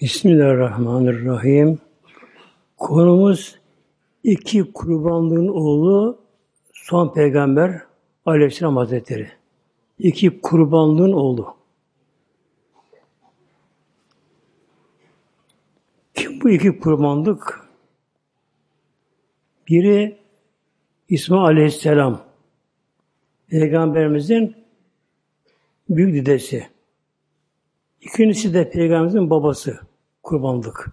Bismillahirrahmanirrahim. Konumuz iki kurbanlığın oğlu son peygamber Aleyhisselam Hazretleri. İki kurbanlığın oğlu. Kim bu iki kurbanlık? Biri İsmail Aleyhisselam. Peygamberimizin büyük dedesi. İkincisi de Peygamberimizin babası kurbanlık.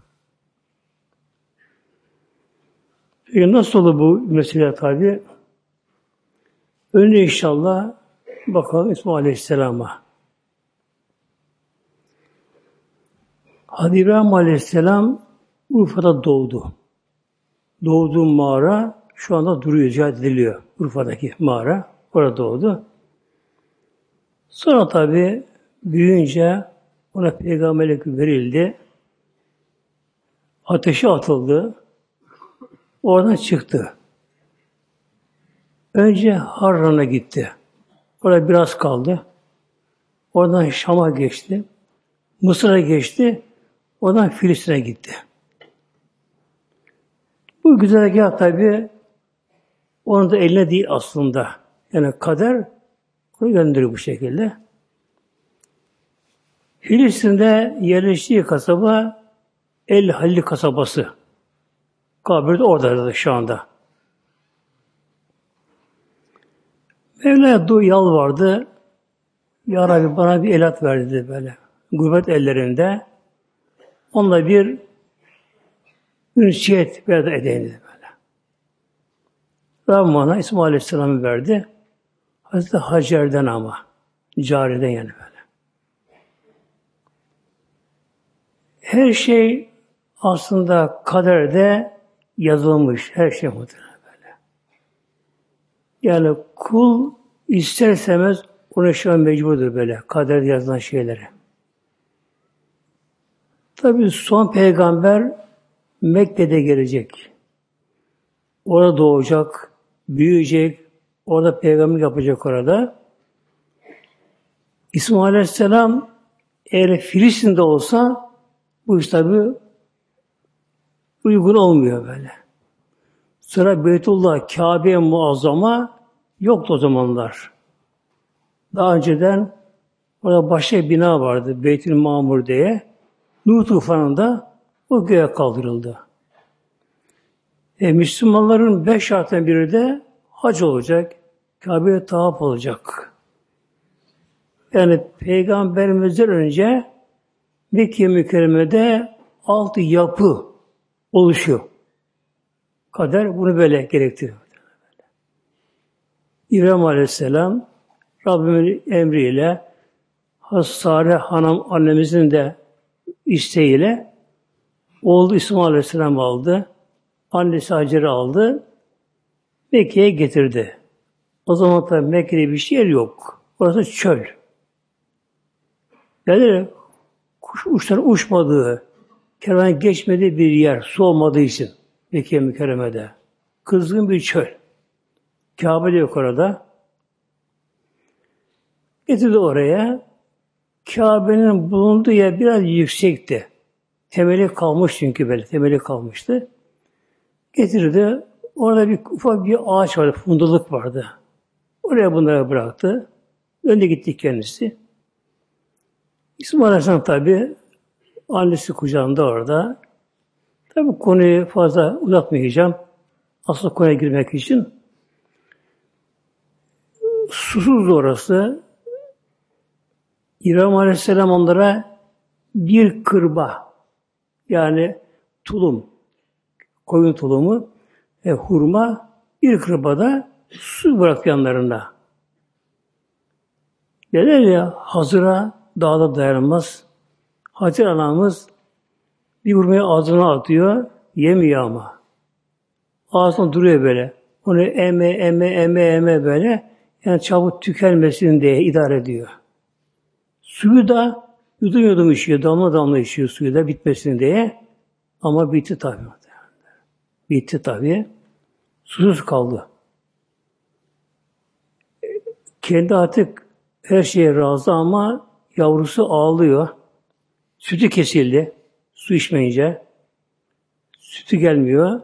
Peki nasıl olur bu mesele tabi? Önce inşallah bakalım İsmail Aleyhisselam'a. Hadi İbrahim Aleyhisselam Urfa'da doğdu. Doğduğu mağara şu anda duruyor, ziyaret ediliyor. Urfa'daki mağara. Orada doğdu. Sonra tabi büyüyünce ona peygamberlik verildi. Ateşe atıldı. Oradan çıktı. Önce Harran'a gitti. Orada biraz kaldı. Oradan Şam'a geçti. Mısır'a geçti. Oradan Filistin'e gitti. Bu güzergah tabi onun da eline değil aslında. Yani kader onu gönderiyor bu şekilde. Filistin'de yerleştiği kasaba El Halil kasabası. Kabir de orada şu anda. Mevla'ya du yalvardı. Ya Rabbi bana bir elat verdi dedi böyle. Gurbet ellerinde. Onunla bir ünsiyet verdi edeyim dedi böyle. Rabbim bana İsmail Aleyhisselam'ı verdi. Hazreti Hacer'den ama. Cariden yani böyle. Her şey aslında kaderde yazılmış. Her şey muhtemelen böyle. Yani kul ister istemez an mecburdur böyle. Kaderde yazılan şeyleri. Tabi son peygamber Mekke'de gelecek. Orada doğacak, büyüyecek, orada peygamber yapacak orada. İsmail Aleyhisselam eğer Filistin'de olsa bu iş tabi uygun olmuyor böyle. Sonra Beytullah, Kabe muazzama yoktu o zamanlar. Daha önceden orada başka bir bina vardı. Beytül Mamur diye. Nuh tufanında o göğe kaldırıldı. E, Müslümanların beş şartından biri de hac olacak. Kabe'ye tavaf olacak. Yani peygamberimizden önce Mekke mükerremede altı yapı oluşuyor. Kader bunu böyle gerektiriyor. İbrahim Aleyhisselam Rabbimin emriyle Hassare Hanım annemizin de isteğiyle oğlu İsmail Aleyhisselam aldı. Annesi Hacer'i aldı. Mekke'ye getirdi. O zaman tabi Mekke'de bir şey yok. Orası çöl. Yani kuş uçların uçmadığı, kervan geçmediği bir yer, su olmadığı için Mekke mükerremede. Kızgın bir çöl. Kabe de yok orada. Getirdi oraya. Kabe'nin bulunduğu yer biraz yüksekti. Temeli kalmış çünkü böyle, temeli kalmıştı. Getirdi. Orada bir ufak bir ağaç vardı, funduluk vardı. Oraya bunları bıraktı. Önde gitti kendisi. İsmail Aleyhisselam tabi annesi kucağında orada. Tabi konuyu fazla uzatmayacağım. Asıl konuya girmek için. Susuz orası. İbrahim Aleyhisselam onlara bir kırba yani tulum koyun tulumu ve hurma bir kırbada su bırak yanlarında. Neler ya hazıra dağda dayanılmaz. Hacer anamız bir hurmayı ağzına atıyor, yemiyor ama. Ağzında duruyor böyle. Onu eme, eme, eme, eme böyle. Yani çabuk tükenmesin diye idare ediyor. Suyu da yudum yudum içiyor, damla damla içiyor suyu da bitmesin diye. Ama bitti tabi. Bitti tabi. Susuz kaldı. Kendi artık her şeye razı ama yavrusu ağlıyor. Sütü kesildi. su içmeyince. Sütü gelmiyor.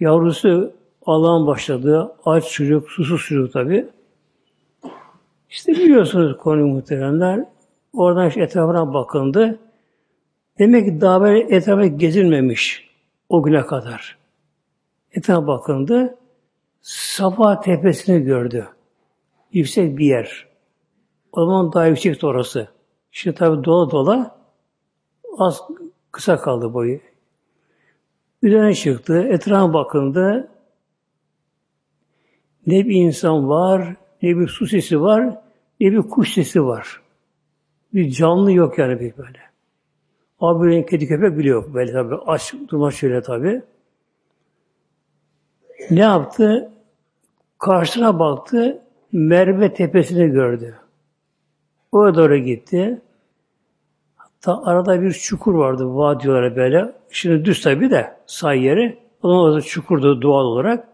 Yavrusu Allah'ın başladı. Aç çocuk, susuz çocuk tabi. İşte biliyorsunuz konuyu muhteremler. Oradan işte etrafına bakıldı. Demek ki daha böyle etrafa gezilmemiş o güne kadar. Etrafa bakıldı. Safa tepesini gördü. Yüksek bir yer. O zaman daha yüksekti orası. Şimdi tabi dola dola az kısa kaldı boyu. Üzerine çıktı, etrafa bakındı. Ne bir insan var, ne bir su sesi var, ne bir kuş sesi var. Bir canlı yok yani bir böyle. Abi kedi köpek bile yok böyle tabi. Aç durma şöyle tabi. Ne yaptı? Karşısına baktı. Merve tepesini gördü. Oraya doğru gitti. Hatta arada bir çukur vardı vadi olarak böyle. Şimdi düz tabi de say yeri. O zaman orada çukurdu doğal olarak.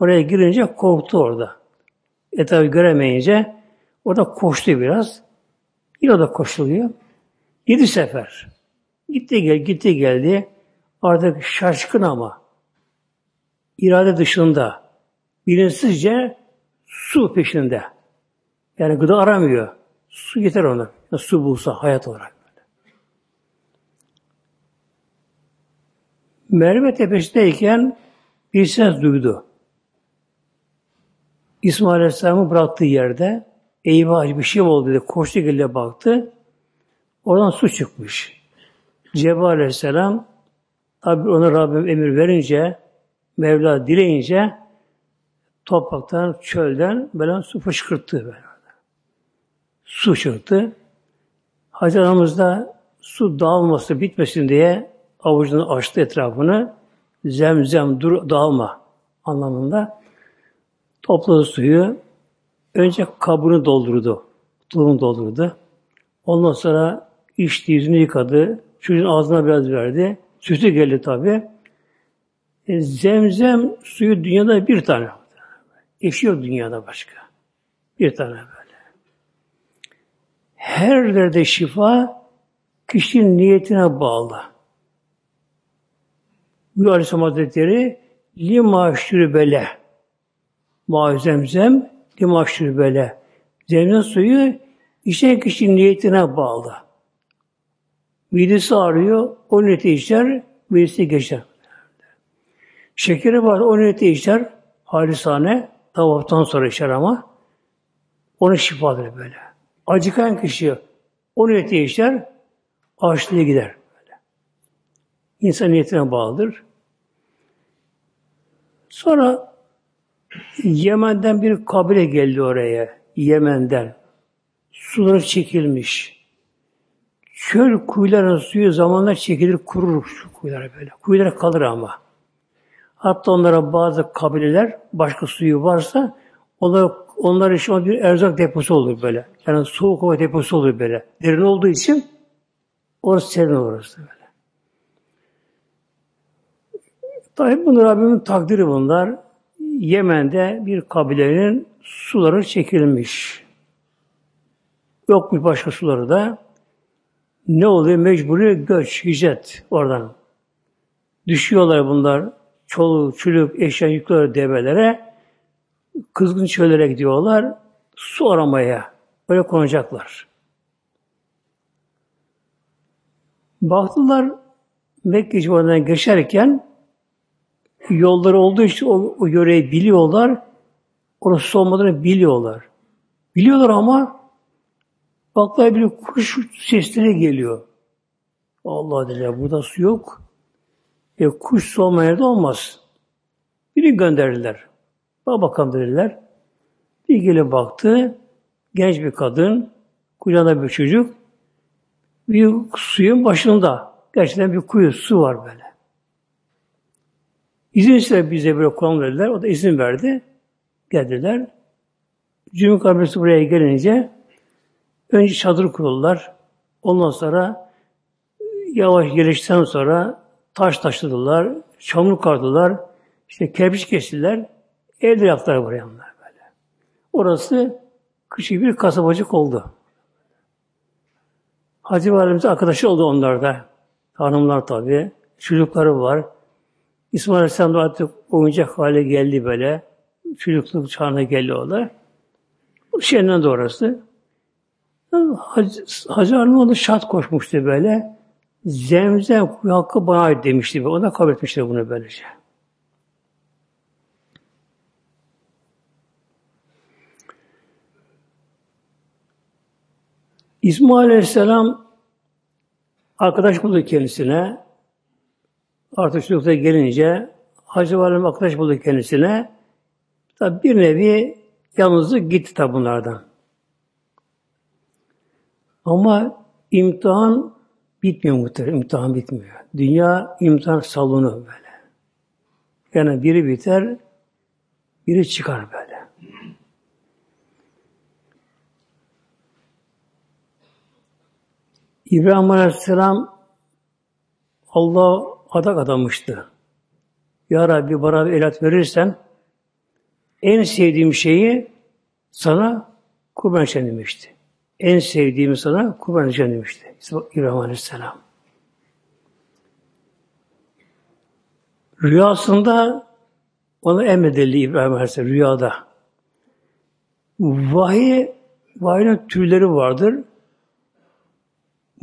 Oraya girince korktu orada. Etrafı göremeyince orada koştu biraz. Yine da koşuluyor. Yedi sefer. Gitti gel, gitti geldi. Artık şaşkın ama irade dışında bilinçsizce su peşinde. Yani gıda aramıyor. Su yeter ona. Su bulsa hayat olarak. Merve tepesindeyken bir ses duydu. İsmail Aleyhisselam'ı bıraktığı yerde eyvah bir şey oldu dedi. Koştu geldi baktı. Oradan su çıkmış. Cebrail Aleyhisselam tabi ona Rabbim emir verince Mevla dileyince topraktan, çölden böyle su fışkırttı böyle. Su çıktı. Hazreti Anamız da su dağılması, bitmesin diye avucunu açtı etrafını. Zemzem, dur, dağılma anlamında. Topladı suyu. Önce kabını doldurdu. Tulumunu doldurdu. Ondan sonra içti, yüzünü yıkadı. Çocuğun ağzına biraz verdi. Sütü geldi tabi. E, zemzem suyu dünyada bir tane. Eşi dünyada başka. Bir tane böyle. Her yerde şifa kişinin niyetine bağlı. Bu Aleyhisselam Hazretleri lima şürübele ma zemzem lima şürübele zemzem suyu içen kişinin niyetine bağlı. Midesi ağrıyor, o niyeti içer, midesi geçer. Şekeri var, o niyeti içer, halisane, tavaftan sonra içer ama, onu şifadır böyle. Acıkan kişi o niyeti içer, açlığı gider. İnsan niyetine bağlıdır. Sonra Yemen'den bir kabile geldi oraya. Yemen'den. Suları çekilmiş. Çöl kuyuların suyu zamanla çekilir, kurur şu kuyulara böyle. Kuyulara kalır ama. Hatta onlara bazı kabileler başka suyu varsa onlar, onlar için bir erzak deposu olur böyle. Yani soğuk hava deposu olur böyle. Derin olduğu için orası serin orası böyle. Tabi bunlar Rabbimin takdiri bunlar. Yemen'de bir kabilenin suları çekilmiş. Yokmuş başka suları da. Ne oluyor? Mecburi göç, hicret oradan. Düşüyorlar bunlar. Çoluk, çülük, eşya yüklüyor develere. Kızgın çöllere gidiyorlar. Su aramaya. Böyle konacaklar. Baktılar Mekke civarından geçerken yolları olduğu için o, o yöreyi biliyorlar. Orası olmadığını biliyorlar. Biliyorlar ama baklar bir kuş sesleri geliyor. Allah dediler burada su yok. E, kuş su olmayan yerde olmaz. Biri gönderdiler. Bak bakalım dediler. Bir gelip baktı. Genç bir kadın. Kucağında bir çocuk. Bir suyun başında. Gerçekten bir kuyu su var böyle. İzin istediler bize böyle kullanım verdiler. O da izin verdi. Geldiler. Cümle kabilesi buraya gelince önce çadır kuruldular. Ondan sonra yavaş geliştikten sonra taş taşıdılar, çamur kardılar, işte kerpiç kestiler, evde yaptılar buraya onlar böyle. Orası küçük bir kasabacık oldu. Hacı Validemiz arkadaşı oldu onlarda. Hanımlar tabi. Çocukları var. İsmail Aleyhisselam da artık oyuncak hale geldi böyle. Çocukluk çağına geliyorlar. Bu şeyden doğrusu. Hacı onu şart koşmuştu böyle. Zemzem hakkı bana ait demişti. O da kabul etmişti bunu böylece. İsmail Aleyhisselam arkadaş buldu kendisine. Artık çocukta gelince Hacı Valim arkadaş buldu kendisine. Tabi bir nevi yalnızlık gitti tabi bunlardan. Ama imtihan bitmiyor muhtemelen. İmtihan bitmiyor. Dünya imtihan salonu böyle. Yani biri biter, biri çıkar böyle. İbrahim Aleyhisselam Allah adak adamıştı. Ya Rabbi bana bir elat verirsen en sevdiğim şeyi sana kurban edeceğim demişti. En sevdiğimi sana kurban edeceğim demişti. İbrahim Aleyhisselam. Rüyasında ona emredildi İbrahim Aleyhisselam rüyada. Vahiy, vahinin türleri vardır.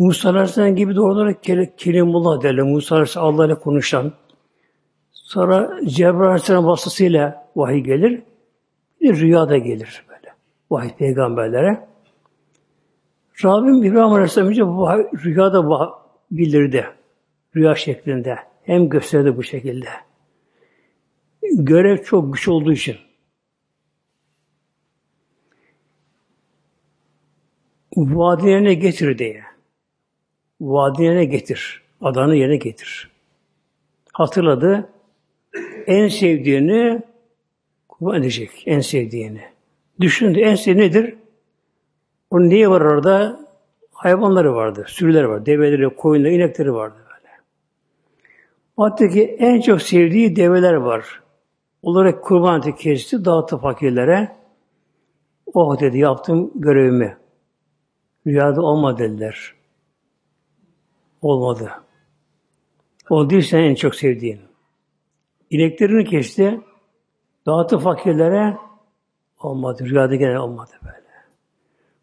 Musa Aleyhisselam gibi doğru olarak Kelimullah derler. Musa Aleyhisselam Allah ile konuşan. Sonra Cebrail Aleyhisselam vasıtasıyla vahiy gelir. Bir rüyada gelir böyle. Vahiy peygamberlere. Rabbim İbrahim Aleyhisselam önce rüyada vahiy bildirdi. Rüya şeklinde. Hem gösterdi bu şekilde. Görev çok güç olduğu için. Vadilerine getir diye vaadini yerine getir. Adanı yerine getir. Hatırladı. En sevdiğini kurban edecek. En sevdiğini. Düşündü. En sevdiği nedir? Onun niye var orada? Hayvanları vardı. Sürüleri var. Develeri, koyunları, inekleri vardı böyle. Hatta ki en çok sevdiği develer var. Olarak kurban eti kesti, dağıttı fakirlere. Oh dedi yaptım görevimi. Rüyada olma dediler. Olmadı. O değil sen en çok sevdiğin. İneklerini kesti, dağıttı fakirlere, olmadı. Rüyada gene olmadı böyle.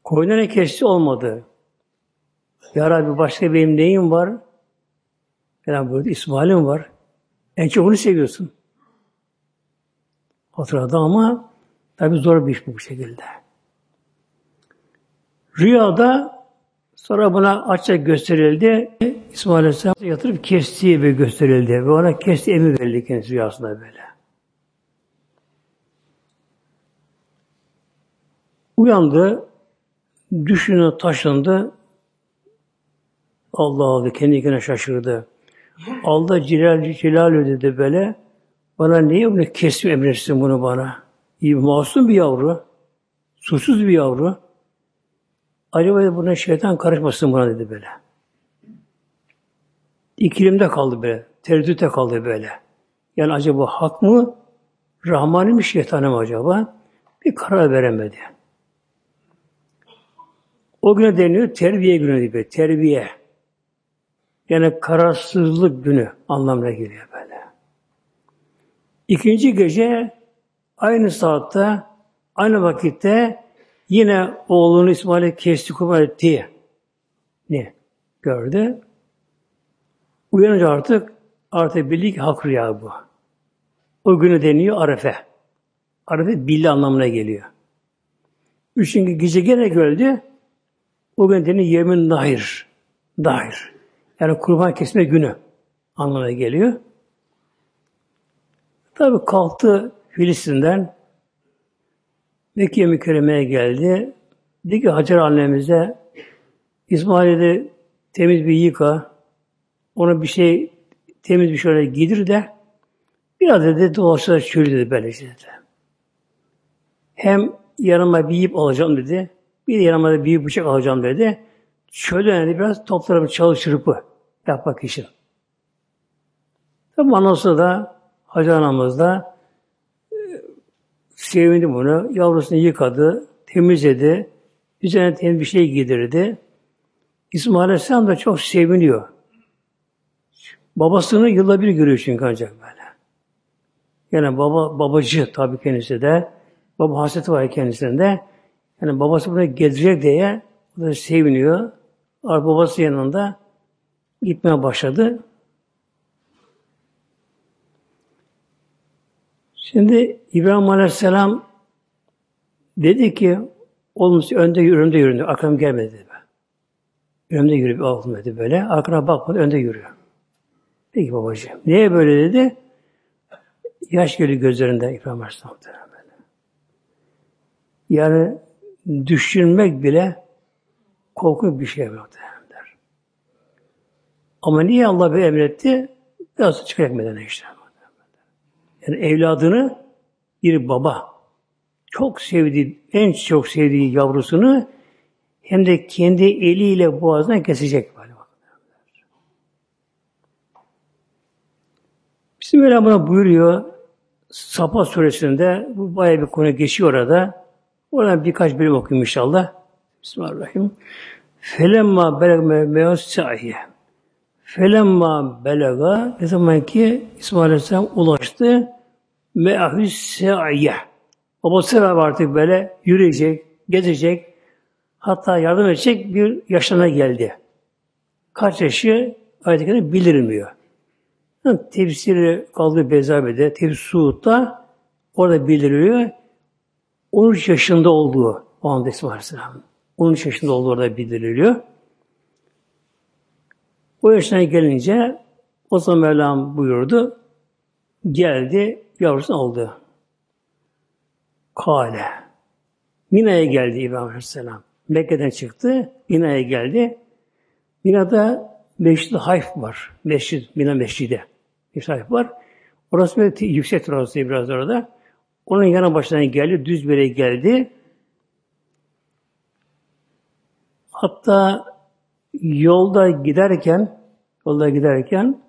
Koyunları kesti, olmadı. Ya Rabbi başka benim neyim var? Yani burada İsmail'im var. En çok onu seviyorsun. Hatırladı ama tabi zor bir iş bu şekilde. Rüyada Sonra buna açça gösterildi. İsmail Aleyhisselam yatırıp kestiği bir gösterildi. Ve ona kesti emir verildi kendisi rüyasında böyle. Uyandı, düşünü taşındı. Allah Allah kendi kendine şaşırdı. Allah Celal, Celal dedi böyle. Bana niye bunu kestim emretsin bunu bana? İyi, masum bir yavru. Suçsuz bir yavru. Acaba buna şeytan karışmasın buna dedi böyle. İkilimde kaldı böyle. Tereddütte kaldı böyle. Yani acaba hak mı? Rahmani mi şeytanı mı acaba? Bir karar veremedi. O güne deniyor terbiye günü gibi. Terbiye. Yani kararsızlık günü anlamına geliyor böyle. İkinci gece aynı saatte aynı vakitte Yine oğlunu İsmail'e kesti kurban etti. Ne? Gördü. Uyanınca artık artık bildi ki hak rüya bu. O günü deniyor Arefe. Arefe bildi anlamına geliyor. Üçüncü gece gene gördü. O gün deniyor yemin dair. Dair. Yani kurban kesme günü anlamına geliyor. Tabi kalktı Filistin'den Mekke mükerremeye geldi. Dedi ki Hacer annemize İsmail'i de temiz bir yıka, ona bir şey temiz bir şöyle giydir de biraz dedi dolaşır çürü dedi böyle işte dedi. Hem yanıma bir ip alacağım dedi. Bir de yanıma da bir bıçak alacağım dedi. Şöyle dedi biraz toplarım çalı çırpı yapmak için. Tabi anası da Hacı anamız da sevindi bunu. Yavrusunu yıkadı, temizledi. Üzerine temiz bir şey giydirdi. İsmail Aleyhisselam da çok seviniyor. Babasını yılda bir görüyor çünkü ancak böyle. Yani baba babacı tabii kendisi de. Baba hasreti var kendisinde. Yani babası bunu gezecek diye o da seviniyor. Babası yanında gitmeye başladı. Şimdi İbrahim Aleyhisselam dedi ki oğlum önde yürü, önde yürü. Arkamdan gelmedi dedi. Önde yürü oğlum dedi böyle. Arkana bakmadı, önde yürüyor. Peki babacığım. Niye böyle dedi? Yaş geliyor gözlerinde İbrahim Aleyhisselam. Yani düşünmek bile korkunç bir şey muhtemelenler. Ama niye Allah bir emretti? Biraz çıkarak işte. Yani evladını bir baba çok sevdiği, en çok sevdiği yavrusunu hem de kendi eliyle boğazına kesecek böyle. Bismillah buna buyuruyor. Safa suresinde bu bayağı bir konu geçiyor orada. Oradan birkaç bölüm okuyayım inşallah. Bismillahirrahmanirrahim. Felemma belegme meyaz sahiye. Felemma belega ne zaman ki İsmail Aleyhisselam ulaştı me'ahüs se'ye. Babası beraber artık böyle yürüyecek, gezecek, hatta yardım edecek bir yaşına geldi. Kaç yaşı ayet-i bildirilmiyor. Yani tefsiri kaldı Bezabe'de, tefsir Suud'da orada bildiriliyor. 13 yaşında olduğu o anda İsmail Aleyhisselam. 13 yaşında olduğu orada bildiriliyor. O yaşına gelince o zaman Mevlam buyurdu. Geldi, yavrusunu aldı. Kale. Mina'ya geldi İbrahim Aleyhisselam. Mekke'den çıktı. Mina'ya geldi. Mina'da Meşrid Hayf var. Meşrid, Mina Meşridi. Bir Hayf var. Orası böyle yüksek orası biraz orada. Onun yanı başına geldi, düz yere geldi. Hatta yolda giderken, yolda giderken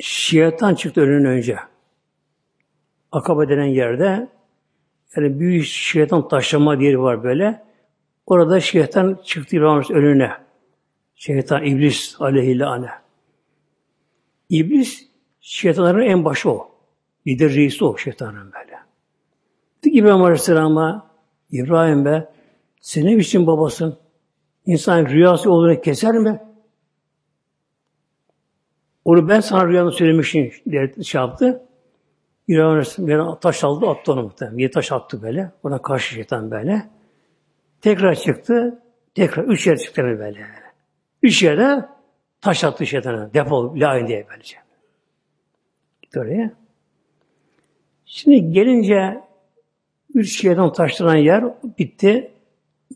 şeytan çıktı önüne önce. Akabe denen yerde yani büyük şeytan taşlama yeri var böyle. Orada şeytan çıktı İbrahim önüne. Şeytan, iblis aleyhillâne. İblis şeytanların en başı o. Lider reisi o şeytanın böyle. Dedi İbrahim Aleyhisselam'a İbrahim be senin için babasın. İnsan rüyası olduğunu keser mi? Onu ben sana rüyanı söylemişim diye şey yaptı. Aleyhisselam taş aldı attı onu muhtemelen. Bir taş attı böyle. Ona karşı şeytan böyle. Tekrar çıktı. Tekrar üç yere çıktı böyle. Üç yere taş attı şeytana. Defol, lain diye böylece. Gitti oraya. Şimdi gelince üç şeyden taşlanan yer bitti.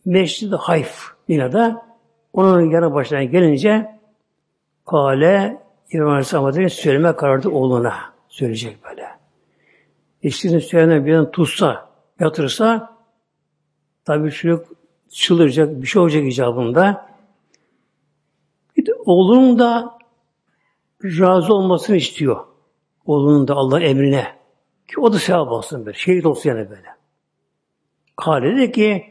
Meşrid-i Hayf binada. Onun yanı başına gelince Kale İbrahim Aleyhisselam söyleme karardı oğluna. Söyleyecek böyle. İşte söylenen birden tutsa, yatırsa tabii çocuk çıldıracak, bir şey olacak icabında. Bir oğlunun da razı olmasını istiyor. Oğlunun da Allah emrine. Ki o da sevap olsun böyle. Şehit olsun yani böyle. Kale dedi ki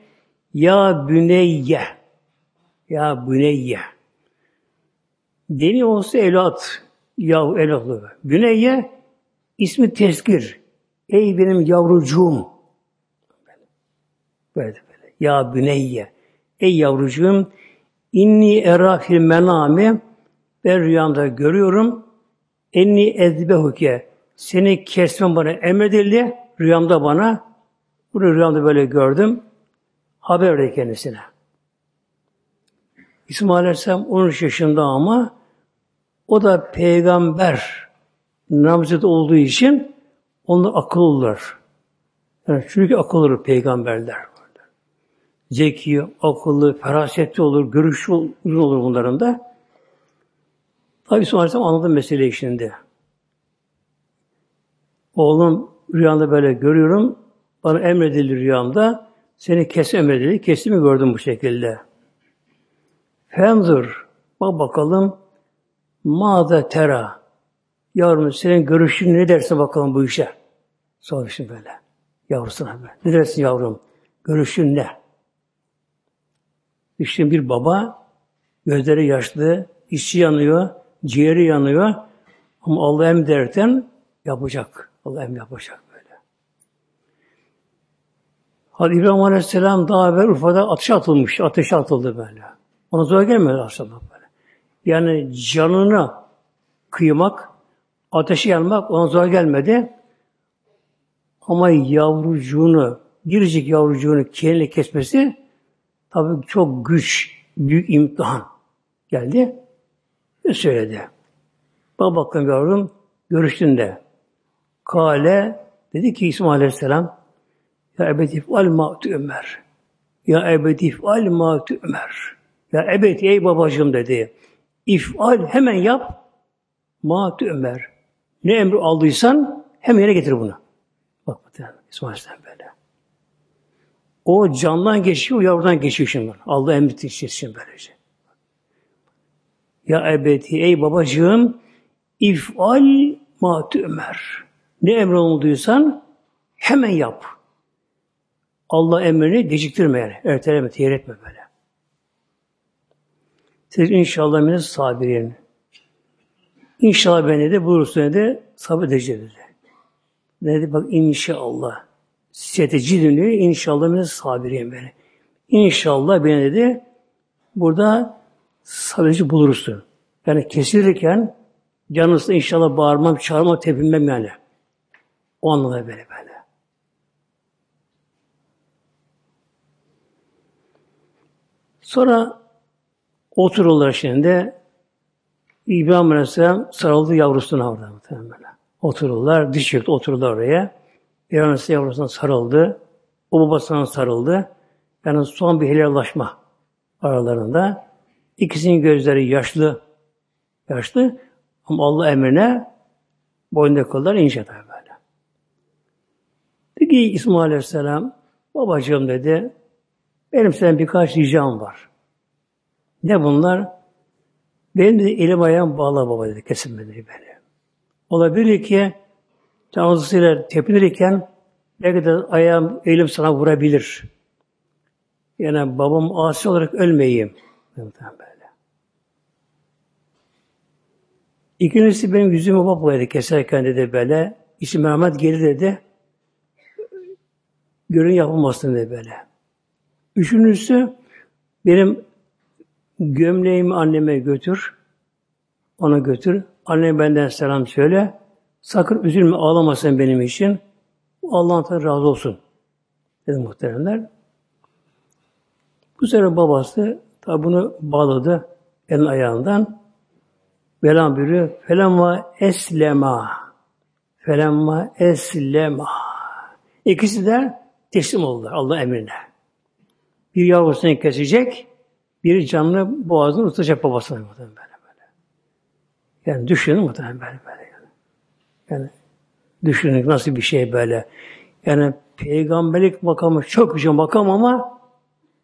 Ya büneyye Ya büneyye Deni olsa evlat Yahu evlatlı. Büneyye ismi tezkir. Ey benim yavrucuğum. Böyle böyle. Ya büneyye. Ey yavrucuğum inni era fil menami ben rüyamda görüyorum enni ezbehuke seni kesmem bana emredildi. Rüyamda bana. Bunu rüyamda böyle gördüm. Haber verdi kendisine. İsmail Aleyhisselam 13 yaşında ama o da peygamber namzet olduğu için onlar akıllılar. Yani çünkü akıllı peygamberler. Zeki, akıllı, ferasetli olur, görüşlü olur bunların da. Tabi İsmail Aleyhisselam anladı meseleyi şimdi. Oğlum rüyanda böyle görüyorum. Bana emredildi rüyamda. Seni kes emredildi. Kesimi gördüm bu şekilde. Fenzur. Bak bakalım. Mağda tera. Yavrum senin görüşün ne dersin bakalım bu işe? Sormuşum böyle. Yavrusuna böyle. Ne dersin yavrum? Görüşün ne? İşte bir baba gözleri yaşlı, içi yanıyor, Ciğeri yanıyor. Ama Allah em derken yapacak. Allah em yapacak böyle. Hadi İbrahim Aleyhisselam daha evvel Urfa'da ateşe atılmış. Ateşe atıldı böyle. Ona zor gelmedi aslında böyle. Yani canını kıymak, ateşe yanmak ona zor gelmedi. Ama yavrucuğunu, biricik yavrucuğunu kendine kesmesi tabii çok güç, büyük imtihan geldi. Ve söyledi. Bak bakın yavrum, görüştün Kale, dedi ki İsmail Aleyhisselam, Ya ebedif al ma Ömer. Ya ebedif al ma Ömer. Ya ebedi ey babacığım dedi. İfal hemen yap. Ma Ömer. Ne emri aldıysan hemen yere getir bunu. Bak İsmail böyle. O candan geçiyor, yavrudan geçiyor şimdi. Allah emri için böylece. Ya ebedi ey babacığım ifal ma Ömer. Ne emri olduysan hemen yap. Allah emrini geciktirme yani. Erteleme, tehir etme böyle. Siz inşallah beni sabirin. İnşallah beni de bulursun de sabır edeceğiz dedi. Dedi bak inşallah. Siyete cidünü inşallah beni sabirin beni. İnşallah beni dedi burada sabırcı bulursun. Yani kesilirken canısı inşallah bağırmam, çağırmam, tepinmem yani. O anlamda böyle böyle. Sonra otururlar şimdi. İbrahim Aleyhisselam sarıldı yavrusuna orada. Otururlar, diş çöktü, oturdular oraya. İbrahim Aleyhisselam yavrusuna sarıldı. O babasına sarıldı. Yani son bir helallaşma aralarında. İkisinin gözleri yaşlı, yaşlı ama Allah emrine boyunda kollar inşa böyle. Dedi ki İsmail Aleyhisselam, babacığım dedi, benim senin birkaç ricam var. Ne bunlar? Benim de elim ayağım bağlı baba dedi, kesilmedi beni. Olabilir ki tanrısıyla tepinirken belki de ayağım, elim sana vurabilir. Yani babam asi olarak ölmeyeyim. Böyle. İkincisi benim yüzümü bablaydı keserken dedi böyle. İsim merhamet gelir dedi. Görün yapılmasın dedi böyle. Üçüncüsü benim gömleğimi anneme götür. Ona götür. Anne benden selam söyle. Sakın üzülme ağlamasın benim için. Allah'tan razı olsun. Dedi muhteremler. Bu sefer babası tabi bunu bağladı elin ayağından. Velan buyuruyor. Felemma eslema. Felemma eslema. İkisi de teslim oldular Allah emrine. Bir yavrusunu kesecek, bir canlı boğazını tutacak babasına muhtemelen böyle böyle. Yani düşünün muhtemelen böyle böyle. Yani. yani düşünün nasıl bir şey böyle. Yani peygamberlik makamı çok güzel makam ama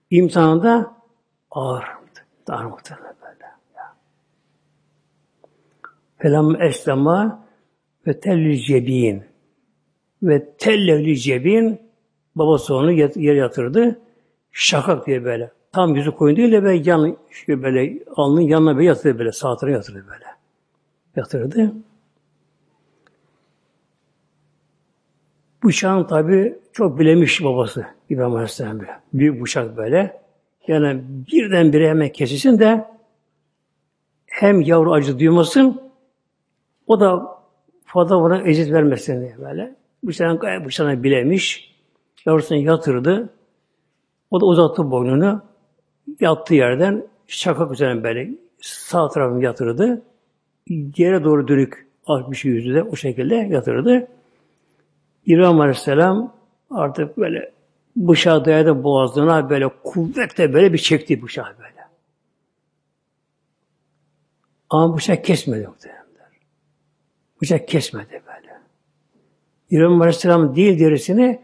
imtihanında ağır. Ağır muhtemelen böyle. Felam eslema ve tellü cebin ve tellevli cebin babası onu yere yatırdı. Şakak diye böyle. Tam yüzü koyun değil de böyle yan, şöyle böyle alnın yanına böyle yatırdı böyle. Sağ yatırdı böyle. Yatırdı. Bıçağın tabi çok bilemiş babası İbrahim Aleyhisselam böyle. Büyük bıçak böyle. Yani birden bire hemen kesilsin de hem yavru acı duymasın o da fazla ona eziyet vermesin diye böyle. Bıçağın gayet bıçağını bilemiş. Yavrusunu yatırdı. O da uzattı boynunu. Yattığı yerden şakak üzerine böyle sağ tarafını yatırdı. Yere doğru dönük bir şey yüzü de o şekilde yatırdı. İbrahim Aleyhisselam artık böyle bıçağı dayadı boğazına böyle kuvvetle böyle bir çekti bıçağı böyle. Ama bıçak kesmedi muhtemelen. Bıçak kesmedi böyle. İbrahim Aleyhisselam değil derisini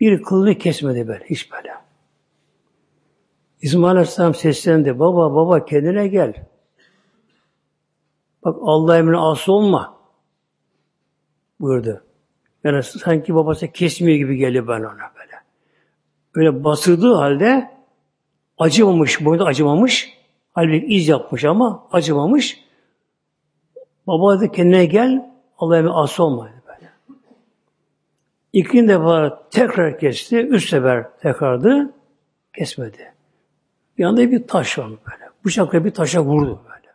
bir kılını kesmedi böyle. Hiç böyle. İsmail Aleyhisselam seslendi. Baba baba kendine gel. Bak Allah emrine asıl olma. Buyurdu. Yani sanki babası kesmiyor gibi geliyor bana ona böyle. Öyle basırdığı halde acımamış, boyunda acımamış. Halbuki iz yapmış ama acımamış. Baba dedi kendine gel. Allah'a bir as olma dedi böyle. İkinci defa tekrar kesti. Üç sefer tekrardı. Kesmedi. Yanında bir taş var böyle. Bıçakla bir taşa vurdu böyle.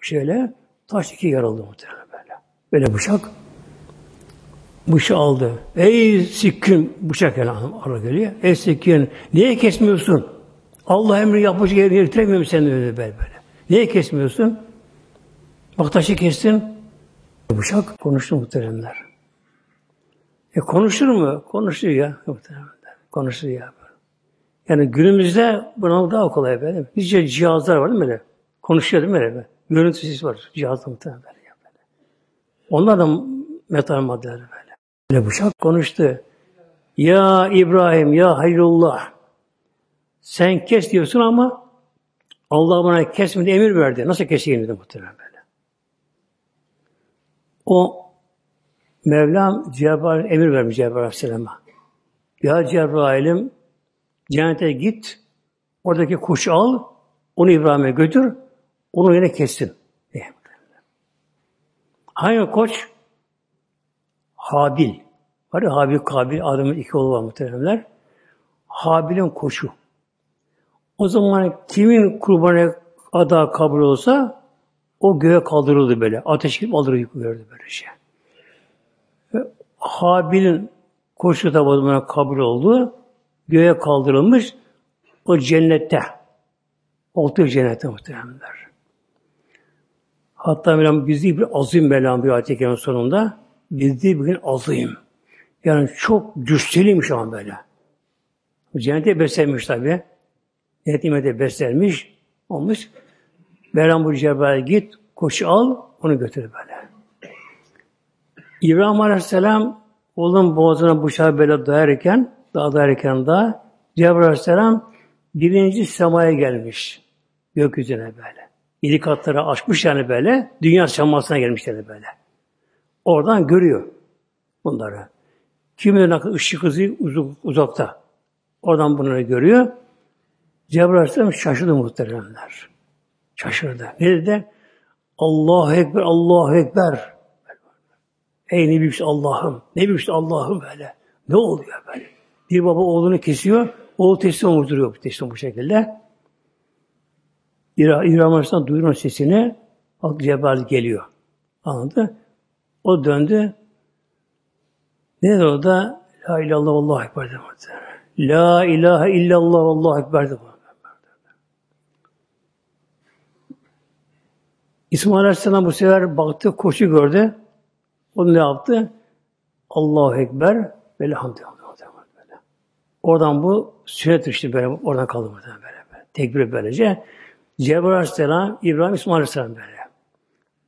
Şöyle taş iki yarıldı muhtemelen böyle. Böyle bıçak bıçağı aldı. Ey sikkin bıçak yani ara geliyor. Ey sikkin niye kesmiyorsun? Allah emri yapıcı yerine getiremiyor mu sen öyle böyle böyle. Niye kesmiyorsun? Bak taşı kestin. Bıçak konuştu muhteremler. E konuşur mu? Konuşuyor ya muhteremler. Konuşuyor ya. Yani günümüzde buna daha kolay böyle. Nice cihazlar var değil mi böyle? Konuşuyor değil mi böyle? Görüntüsü var. Cihazda muhtemelen böyle. Onlar da metal maddeler böyle. Böyle bıçak konuştu. Ya İbrahim, ya Hayrullah. Sen kes diyorsun ama Allah bana kesmedi emir verdi. Nasıl keseyim dedi muhtemelen böyle. O Mevlam Cebrail emir vermiş Cebrail Aleyhisselam'a. Ya Cebrail'im cennete git, oradaki kuşu al, onu İbrahim'e götür, onu yine kessin. Hangi koç? Habil. Var ya Habil, Kabil, adamın iki oğlu var muhteremler. Habil'in koçu. O zaman kimin kurbanı ada kabul olsa o göğe kaldırıldı böyle. Ateş gibi alır yıkılıyordu böyle şey. Habil'in koşu da kabul oldu. Göğe kaldırılmış. O cennette. Oldu cennette muhteremler. Hatta Mevlam bizde bir azim Mevlam bir ayet sonunda bizde bir gün azim. Yani çok cüsseliymiş an böyle. Cennete beslenmiş tabi. Yetime beslenmiş, olmuş. Mevlam bu Cebrail git, koşu al, onu götür böyle. İbrahim Aleyhisselam oğlun boğazına bıçağı böyle dayarken, daha dayarken da Cebrail Aleyhisselam birinci semaya gelmiş. Gökyüzüne böyle. Yedi katları aşmış yani böyle. Dünya semasına gelmişler böyle. Oradan görüyor bunları. Kimin ışık hızı uzakta. Oradan bunları görüyor. Cebrail Aleyhisselam şaşırdı muhteremler. Şaşırdı. Ne dedi? Allahu Ekber, Allahu Ekber. Ey ne büyük Allah'ım, ne büyük Allah'ım böyle. Ne oluyor böyle? Bir baba oğlunu kesiyor, oğul teslim olduruyor teslim bu şekilde. İbrahim Aleyhisselam duyuyor sesini, bak Cebrail geliyor. Anladı? O döndü. Ne dedi o da? La ilahe illallah, Allahu Ekber dedi. La ilahe illallah, Allahu Ekber dedi. İsmail Aleyhisselam bu sefer baktı, koşu gördü. O ne yaptı? Allahu Ekber ve elhamdülillah. Oradan bu sünnet işte böyle, oradan kaldı böyle, böyle. Tekbir böylece. Cebrail Aleyhisselam, İbrahim İsmail Aleyhisselam böyle.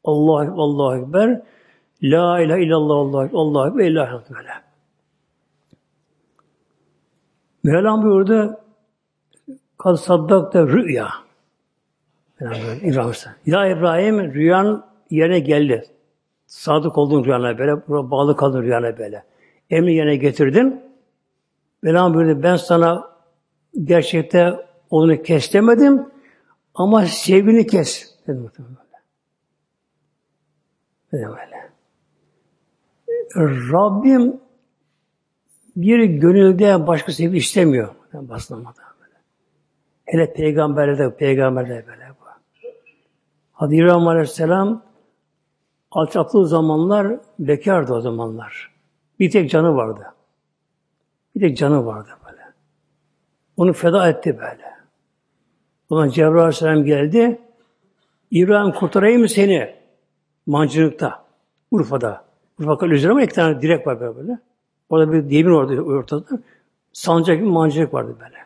Allah Allahu Ekber, La ilahe illallah, Allah, Allah ve ilahe böyle. Mevlam buyurdu, Kad saddakta rüya. İbrahim Ya İbrahim rüyan yerine geldi. Sadık olduğun rüyana böyle, bağlı kaldın rüyana böyle. Emri yerine getirdin. Mevlam buyurdu ben sana gerçekte onu kes demedim ama sevgini kes dedim. Dedim öyle. Rabbim bir gönülde başka sevgi istemiyor. Yani basılamadan böyle. Hele peygamberlerde, peygamberlerde böyle. Hadi İbrahim Aleyhisselam alçaklığı zamanlar bekardı o zamanlar. Bir tek canı vardı. Bir tek canı vardı böyle. Onu feda etti böyle. Ulan Cebrail Aleyhisselam geldi. İbrahim kurtarayım mı seni? Mancınıkta. Urfa'da. Urfa Kalesi ama iki tane direk var böyle. böyle. Orada bir demir vardı ortada. Sancak bir mancınık vardı böyle.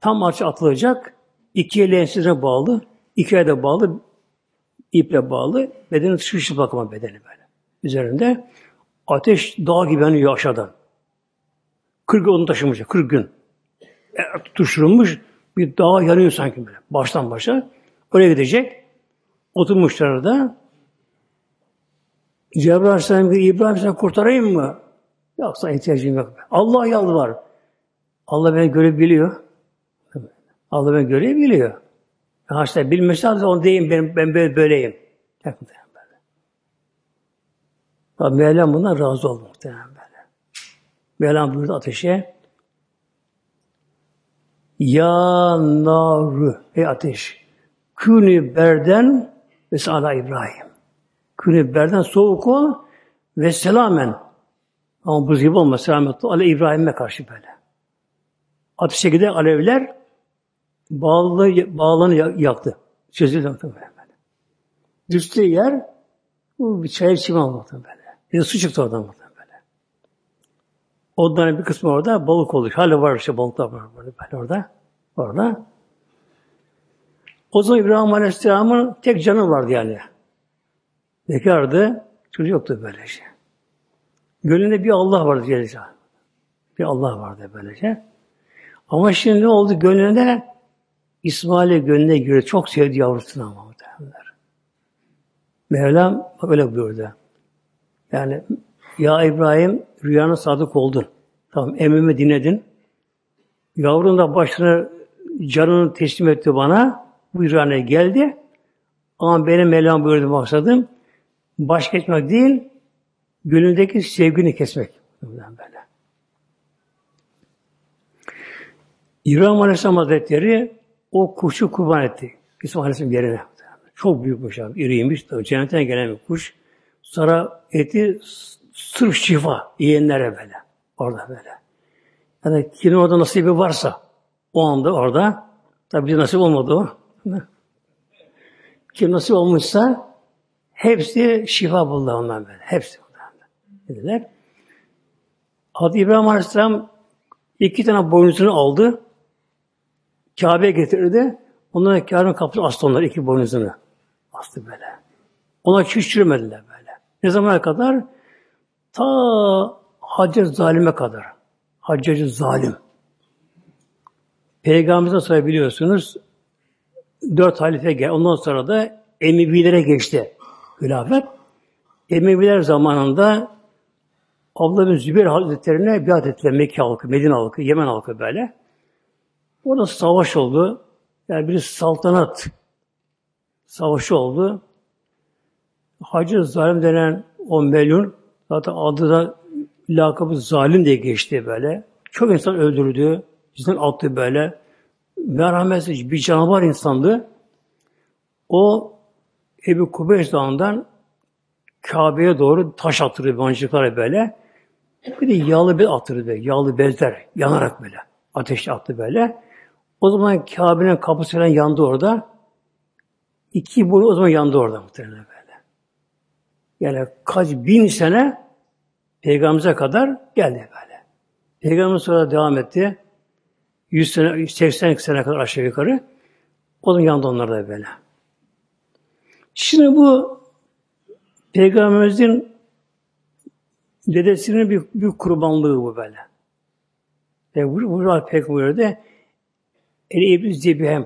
Tam açı atılacak. İki eli ensizine bağlı. İki ayda bağlı, iple bağlı, bedeni sıkıştı bakıma bedeni böyle. Üzerinde ateş dağ gibi yanıyor aşağıdan. 40 gün onu taşımış, 40 gün. E, tutuşturulmuş, bir dağ yanıyor sanki böyle, baştan başa. Oraya gidecek, oturmuşlar orada. Cebrail Aleyhisselam İbrahim sen kurtarayım mı? Yoksa ihtiyacım yok. Allah yalvar. Allah beni görebiliyor. Allah beni görebiliyor. Haşta bilmesi lazım onu diyeyim ben, ben böyle böyleyim. Tabi Mevlam bundan razı oldu muhtemelen. Mevlam buyurdu ateşe Ya naru ey ateş künü berden ve sala İbrahim. Künü berden soğuk ol ve selamen. Ama buz gibi olma selametli ale İbrahim'e karşı böyle. Ateşe giden alevler bağlı, bağlanı yaktı. Çözüldü muhtemelen böyle. Düştüğü yer bu bir çimen oldu muhtemelen böyle. Bir su çıktı oradan muhtemelen. Onların bir kısmı orada balık oldu. Hala var işte balıklar var böyle, böyle orada. Orada. O zaman İbrahim Aleyhisselam'ın tek canı vardı yani. Bekardı. Çocuğu yoktu böylece. Gönlünde bir Allah vardı Celle Bir Allah vardı böylece. Ama şimdi ne oldu? Gönlünde İsmail'e gönlüne göre çok sevdi yavrusunu ama muhtemelenler. Mevlam öyle buyurdu. Yani ya İbrahim rüyana sadık oldun. Tamam emrimi dinledin. Yavrun da başını canını teslim etti bana. Bu rüyana geldi. Ama benim Mevlam buyurdu maksadım baş geçmek değil, gönlündeki sevgini kesmek. Böyle. İbrahim Aleyhisselam Hazretleri o kuşu kurban etti. İsmail Aleyhisselam yerine. Çok büyük kuş abi. İriymiş. Cennetten gelen bir kuş. Sonra eti sırf şifa yiyenlere böyle. Orada böyle. Yani kimin orada nasibi varsa o anda orada tabi bir nasip olmadı o. Kim nasip olmuşsa hepsi şifa buldu ondan böyle. Hepsi ondan. Dediler. Hazreti İbrahim Aleyhisselam iki tane boynuzunu aldı. Kabe'ye getirdi. Onlara Kabe'nin kapısı astı onlar iki boynuzunu. Astı böyle. Ona küçülmediler böyle. Ne zamana kadar? Ta Haccı Zalim'e kadar. Haccacı Zalim. Peygamberimizden sonra biliyorsunuz dört halife gel. Ondan sonra da Emevilere geçti hilafet. Emeviler zamanında Abdullah bin Zübeyir Hazretlerine biat ettiler Mekke halkı, Medine halkı, Yemen halkı böyle. Orada savaş oldu. Yani bir saltanat savaşı oldu. Hacı Zalim denen o melun zaten adı da lakabı zalim diye geçti böyle. Çok insan öldürdü. Bizden attı böyle. Merhametsiz bir canavar insandı. O Ebu Kubeys Dağı'ndan Kabe'ye doğru taş attırdı boncuklara böyle. Bir de yağlı bir attırdı böyle. Yağlı bezler yanarak böyle. Ateş attı böyle. O zaman Kabe'nin kapısı falan yandı orada. İki boyu o zaman yandı orada muhtemelen. Yani kaç bin sene Peygamberimize kadar geldi böyle. Peygamber sonra devam etti. 100 sene, 80 sene kadar aşağı yukarı. O zaman yandı onlar da böyle. Şimdi bu Peygamberimizin dedesinin bir, bir kurbanlığı bu böyle. Ve bu, bu Peygamber'de en iblis zebihem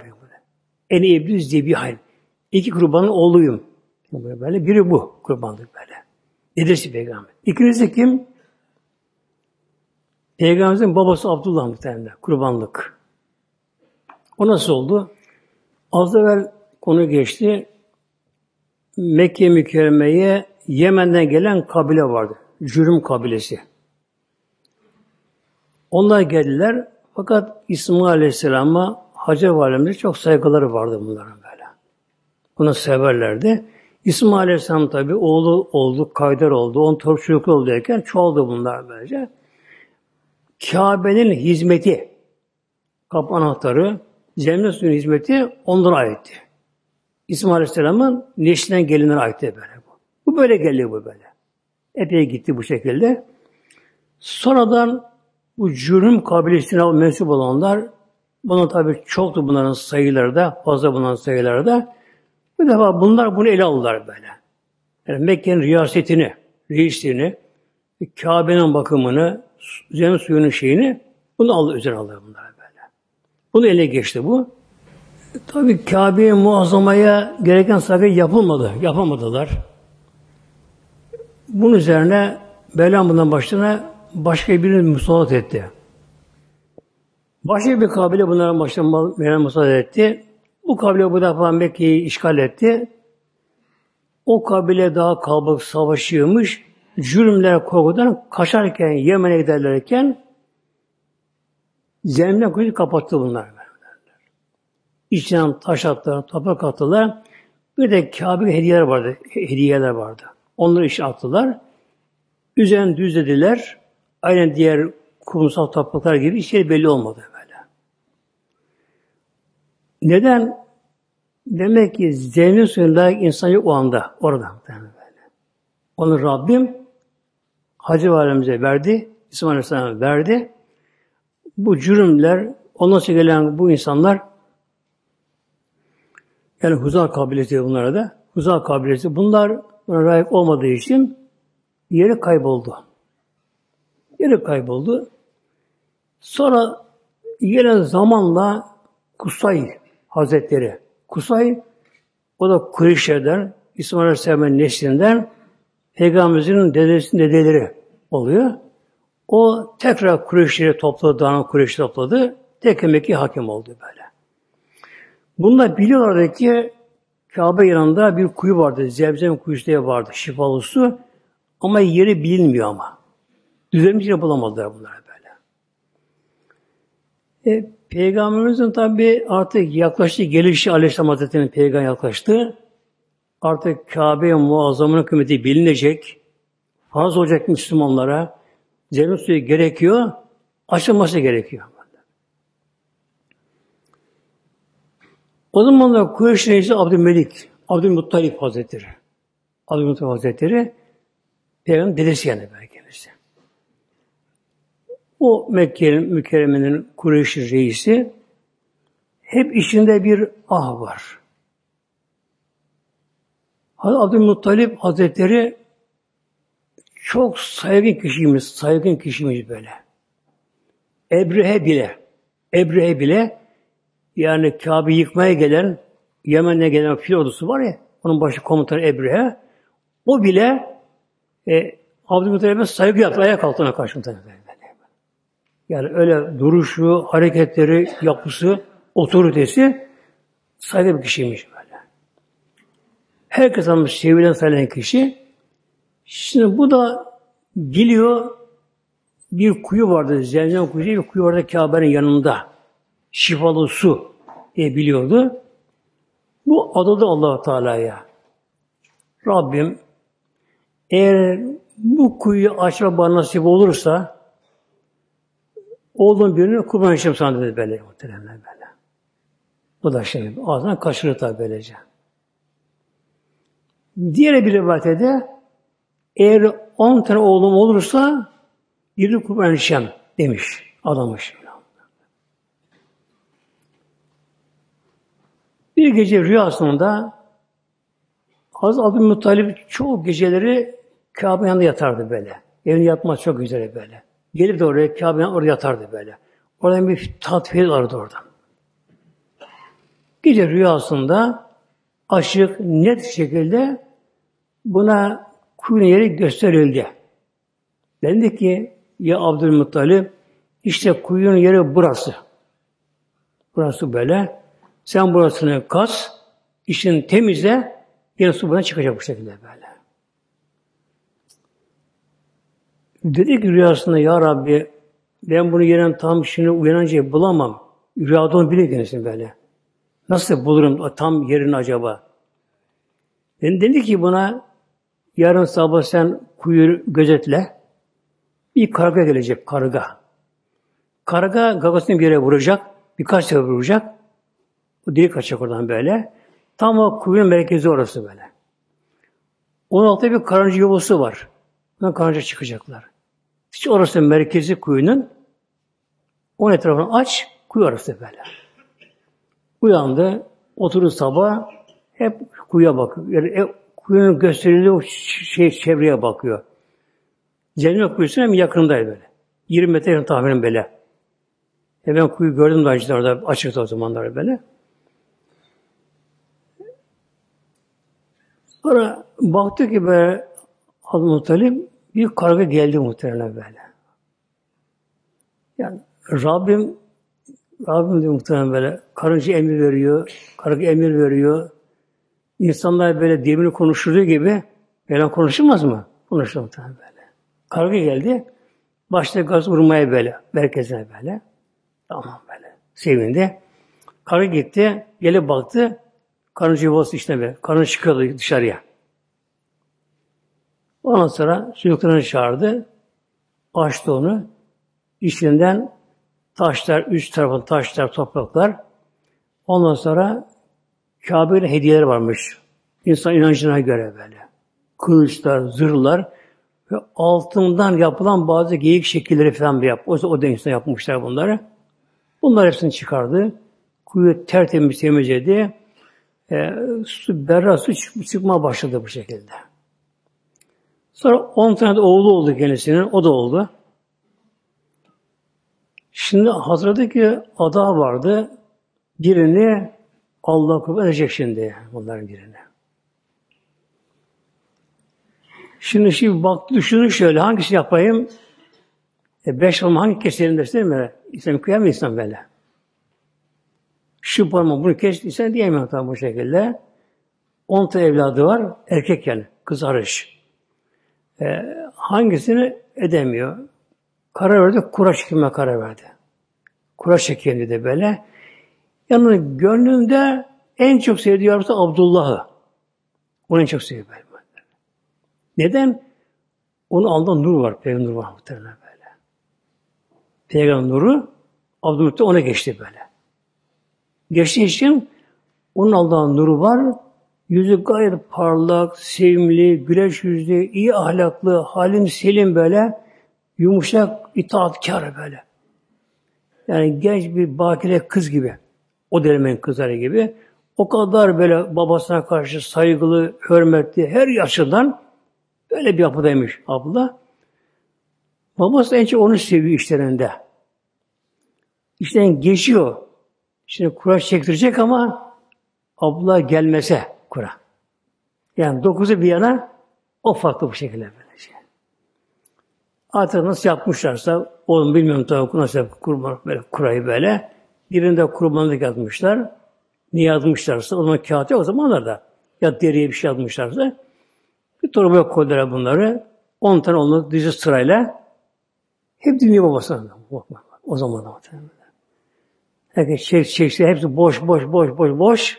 En iblis zebihem. İki kurbanın oğluyum. Böyle biri bu kurbanlık böyle. Dedesi peygamber. İkincisi kim? Peygamberimizin babası Abdullah muhtemelen kurbanlık. O nasıl oldu? Az evvel konu geçti. Mekke mükerremeye Yemen'den gelen kabile vardı. Cürüm kabilesi. Onlar geldiler. Fakat İsmail Aleyhisselam'a Hacer Validemize çok saygıları vardı bunların böyle. Bunu severlerdi. İsmail Aleyhisselam tabi oğlu oldu, kayder oldu, on torun çocuklu oldu derken çoğaldı bunlar böylece. Kabe'nin hizmeti, kapı anahtarı, cennet suyun hizmeti onlara aitti. İsmail Aleyhisselam'ın neşinden gelinlere aitti böyle bu. Bu böyle geliyor bu böyle. Epey gitti bu şekilde. Sonradan bu cürüm kabilesine mensup olanlar, bunun tabi çoktu bunların sayıları da, fazla bunların sayıları da. Bu defa bunlar bunu ele aldılar böyle. Yani Mekke'nin riyasetini, reisliğini, Kabe'nin bakımını, cennet suyunun şeyini, bunu aldı, üzerine aldı bunlar böyle. Bunu ele geçti bu. Tabi Kabe'yi muazzamaya gereken saygı yapılmadı, yapamadılar. Bunun üzerine Belam bundan başına başka birini musallat etti. Başka bir kabile bunlara başına Meryem musallat etti. Bu kabile bu defa Mekke'yi işgal etti. o kabile daha kalabalık savaşıyormuş. Cürümler korkudan kaçarken, Yemen'e giderlerken zemine kuyuyu kapattı bunlar. İçinden taş attılar, toprak attılar. Bir de Kabe hediyeler vardı. Hediyeler vardı. Onları işe attılar. Üzerine düzlediler. Aynen diğer kumsal topraklar gibi içeri belli olmadı. Neden? Demek ki zeminin suyunda insan yok o anda. Orada. Onu Rabbim Hacı Validemize verdi. İsmail Aleyhisselam'a verdi. Bu cürümler, ondan sonra gelen bu insanlar yani Huzar kabilesi bunlara da. Huzar kabilesi. Bunlar buna layık olmadığı için yeri kayboldu. Yeri kayboldu. Sonra yine zamanla Kusay Hazretleri. Kusay o da Kureyşlerden, İsmail Aleyhisselam'ın neslinden Peygamberimizin dedesinin dedeleri oluyor. O tekrar Kureyşleri topladı, dağın Kureyşleri topladı. Tek Mekke hakim oldu böyle. Bunlar biliyorlardı ki Kabe yanında bir kuyu vardı. Zevzem kuyusu diye vardı. Şifalı su. Ama yeri bilinmiyor ama. Düzenli bulamadılar bunlar böyle. E, Peygamberimizin tabi artık yaklaştı gelişi Aleyhisselam Hazretleri'nin peygamber yaklaştı. Artık Kabe muazzamının kıymeti bilinecek. Farz olacak Müslümanlara. Zemzem suyu gerekiyor. Açılması gerekiyor. O zaman da Kureyş reisi Abdülmelik, Abdülmuttalip Hazretleri. Abdülmuttalip Hazretleri Peygamber dedesi yani işte. O Mekke'nin mükerremenin Kureyş reisi hep içinde bir ah var. Abdülmuttalip Hazretleri çok saygın kişiymiş, saygın kişiymiş böyle. Ebrehe bile, Ebrehe bile yani Kabe yıkmaya gelen Yemen'e gelen fil ordusu var ya onun başı komutanı Ebrehe o bile e, Abdülmuttalib'e saygı yaptı. Ayak altına karşı Yani öyle duruşu, hareketleri, yapısı, otoritesi saygı bir kişiymiş böyle. Herkes almış sevilen sayılan kişi. Şimdi bu da biliyor bir kuyu vardı. Zemzem kuyu bir kuyu vardı Kabe'nin yanında. Şifalı su diye biliyordu. Bu adadı allah Teala'ya. Rabbim eğer bu kuyuyu açma bana nasip olursa oğlum birini kurban edeceğim sana dedi böyle muhteremler böyle. Bu da şey ağzından kaçırır tabi böylece. Diğer bir rivayette de eğer on tane oğlum olursa birini kurban edeceğim demiş adamış. Bir gece rüyasında Hazreti Abdülmuttalip çoğu geceleri Kabe yanında yatardı böyle. Evini yatmaz çok güzel böyle. Gelip de oraya Kabe orada yatardı böyle. Oradan bir tatfil vardı oradan. Gece rüyasında açık, net şekilde buna kuyunun yeri gösterildi. Dendi ki ya Abdülmuttalip işte kuyunun yeri burası. Burası böyle. Sen burasını kas, işin temizle, su buna çıkacak bu şekilde böyle. Dedi ki rüyasında ya Rabbi ben bunu yenen tam şimdi uyanınca bulamam. Rüyada onu bile denirsin böyle. Nasıl bulurum tam yerini acaba? Ben dedi ki buna yarın sabah sen kuyu gözetle. Bir karga gelecek karga. Karga gagasını bir yere vuracak. Birkaç sefer vuracak. Bu delik açacak oradan böyle. Tam o kuyunun merkezi orası böyle. Onun altında bir karınca yuvası var. Buradan karınca çıkacaklar. Hiç orası merkezi kuyunun. Onun etrafını aç, kuyu orası böyle. Uyandı, oturdu sabah, hep kuyuya bakıyor. Yani e, kuyunun gösterildiği şey, çevreye bakıyor. Cennet kuyusu hem yakındaydı böyle. 20 metre tahminim böyle. E ben kuyu gördüm daha önce orada açıkta o zamanlar böyle. Sonra baktı ki böyle Hazreti bir karga geldi muhtemelen böyle. Yani Rabbim Rabbim diyor muhtemelen böyle karınca emir veriyor, karga emir veriyor. insanlar böyle demiri konuşurduğu gibi böyle konuşulmaz mı? Konuşulur tabii böyle. Karga geldi. Başta gaz vurmaya böyle. Merkezine böyle. Tamam böyle. Sevindi. Karı gitti. Gelip baktı. Karınca yuvası içine böyle. Karın çıkıyordu dışarıya. Ondan sonra çocuklarını çağırdı. Açtı onu. İçinden taşlar, üç tarafın taşlar, topraklar. Ondan sonra Kabe'nin hediyeler varmış. İnsan inancına göre böyle. Kılıçlar, zırhlar ve altından yapılan bazı geyik şekilleri falan bir yap. O, o insan yapmışlar bunları. Bunlar hepsini çıkardı. Kuyu tertemiz temizledi. E, su, berra su çık, çıkmaya başladı bu şekilde. Sonra on tane de oğlu oldu kendisinin. O da oldu. Şimdi Hazret'teki ada vardı. Birini Allah kurban edecek şimdi bunların birini. Şimdi şimdi bak düşünün şöyle hangisi yapayım? E beş olma hangi keselim dersin mi? İnsan kıyamıyor insan böyle. Şu parmağı bunu kes insan diyemiyor bu şekilde. On tane evladı var. Erkek yani. Kız arış. E, hangisini edemiyor? Karar verdi. Kura çekilme karar verdi. Kura çekildi de böyle. Yani gönlünde en çok sevdiği Abdullah'ı. Onu en çok seviyor. Neden? Onun alnında nur var. Peygamber nur var muhtemelen böyle. Peygamber nuru Abdülmuttalip ona geçti böyle. Geçtiği için onun alnında nuru var. Yüzü gayet parlak, sevimli, güleç yüzlü, iyi ahlaklı, halim selim böyle, yumuşak, itaatkar böyle. Yani genç bir bakire kız gibi. O dönemin kızları gibi. O kadar böyle babasına karşı saygılı, hürmetli, her açıdan böyle bir yapıdaymış abla. Babası en çok onu seviyor işlerinde. İşten geçiyor. Şimdi kura çektirecek ama abla gelmese kura. Yani dokuzu bir yana o farklı bu şekilde böylece. Artık nasıl yapmışlarsa oğlum bilmiyorum tabii nasıl yap, kurban böyle kurayı böyle. Birinde kurbanlık yazmışlar. Niye yazmışlarsa o zaman kağıt yok o zamanlar da. Ya deriye bir şey yazmışlarsa bir torbaya koydular bunları. On tane onları dizi sırayla hep dinliyor babasına. O zaman da Herkes çek, çekti. Hepsi boş, boş, boş, boş, boş.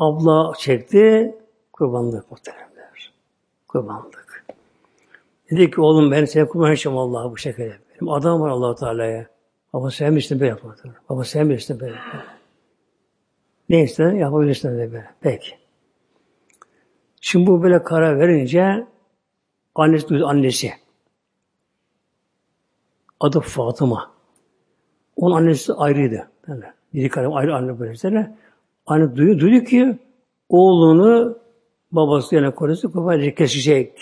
Abla çekti. Kurbanlık muhteremler. Kurbanlık. Dedi ki oğlum ben seni kurban edeceğim Allah'a bu şekilde. Benim adam var allah Teala'ya. Baba sen bilirsin böyle yapma. Baba sen bilirsin böyle yapma. Ne istedin yapabilirsin de böyle. Peki. Şimdi bu böyle karar verince annesi duydu annesi. Adı Fatıma. Onun annesi ayrıydı. Yani biri karım ayrı anne böylesine. Anne duyuyor, duyuyor ki oğlunu babası yani korusu koparacak, kesecek.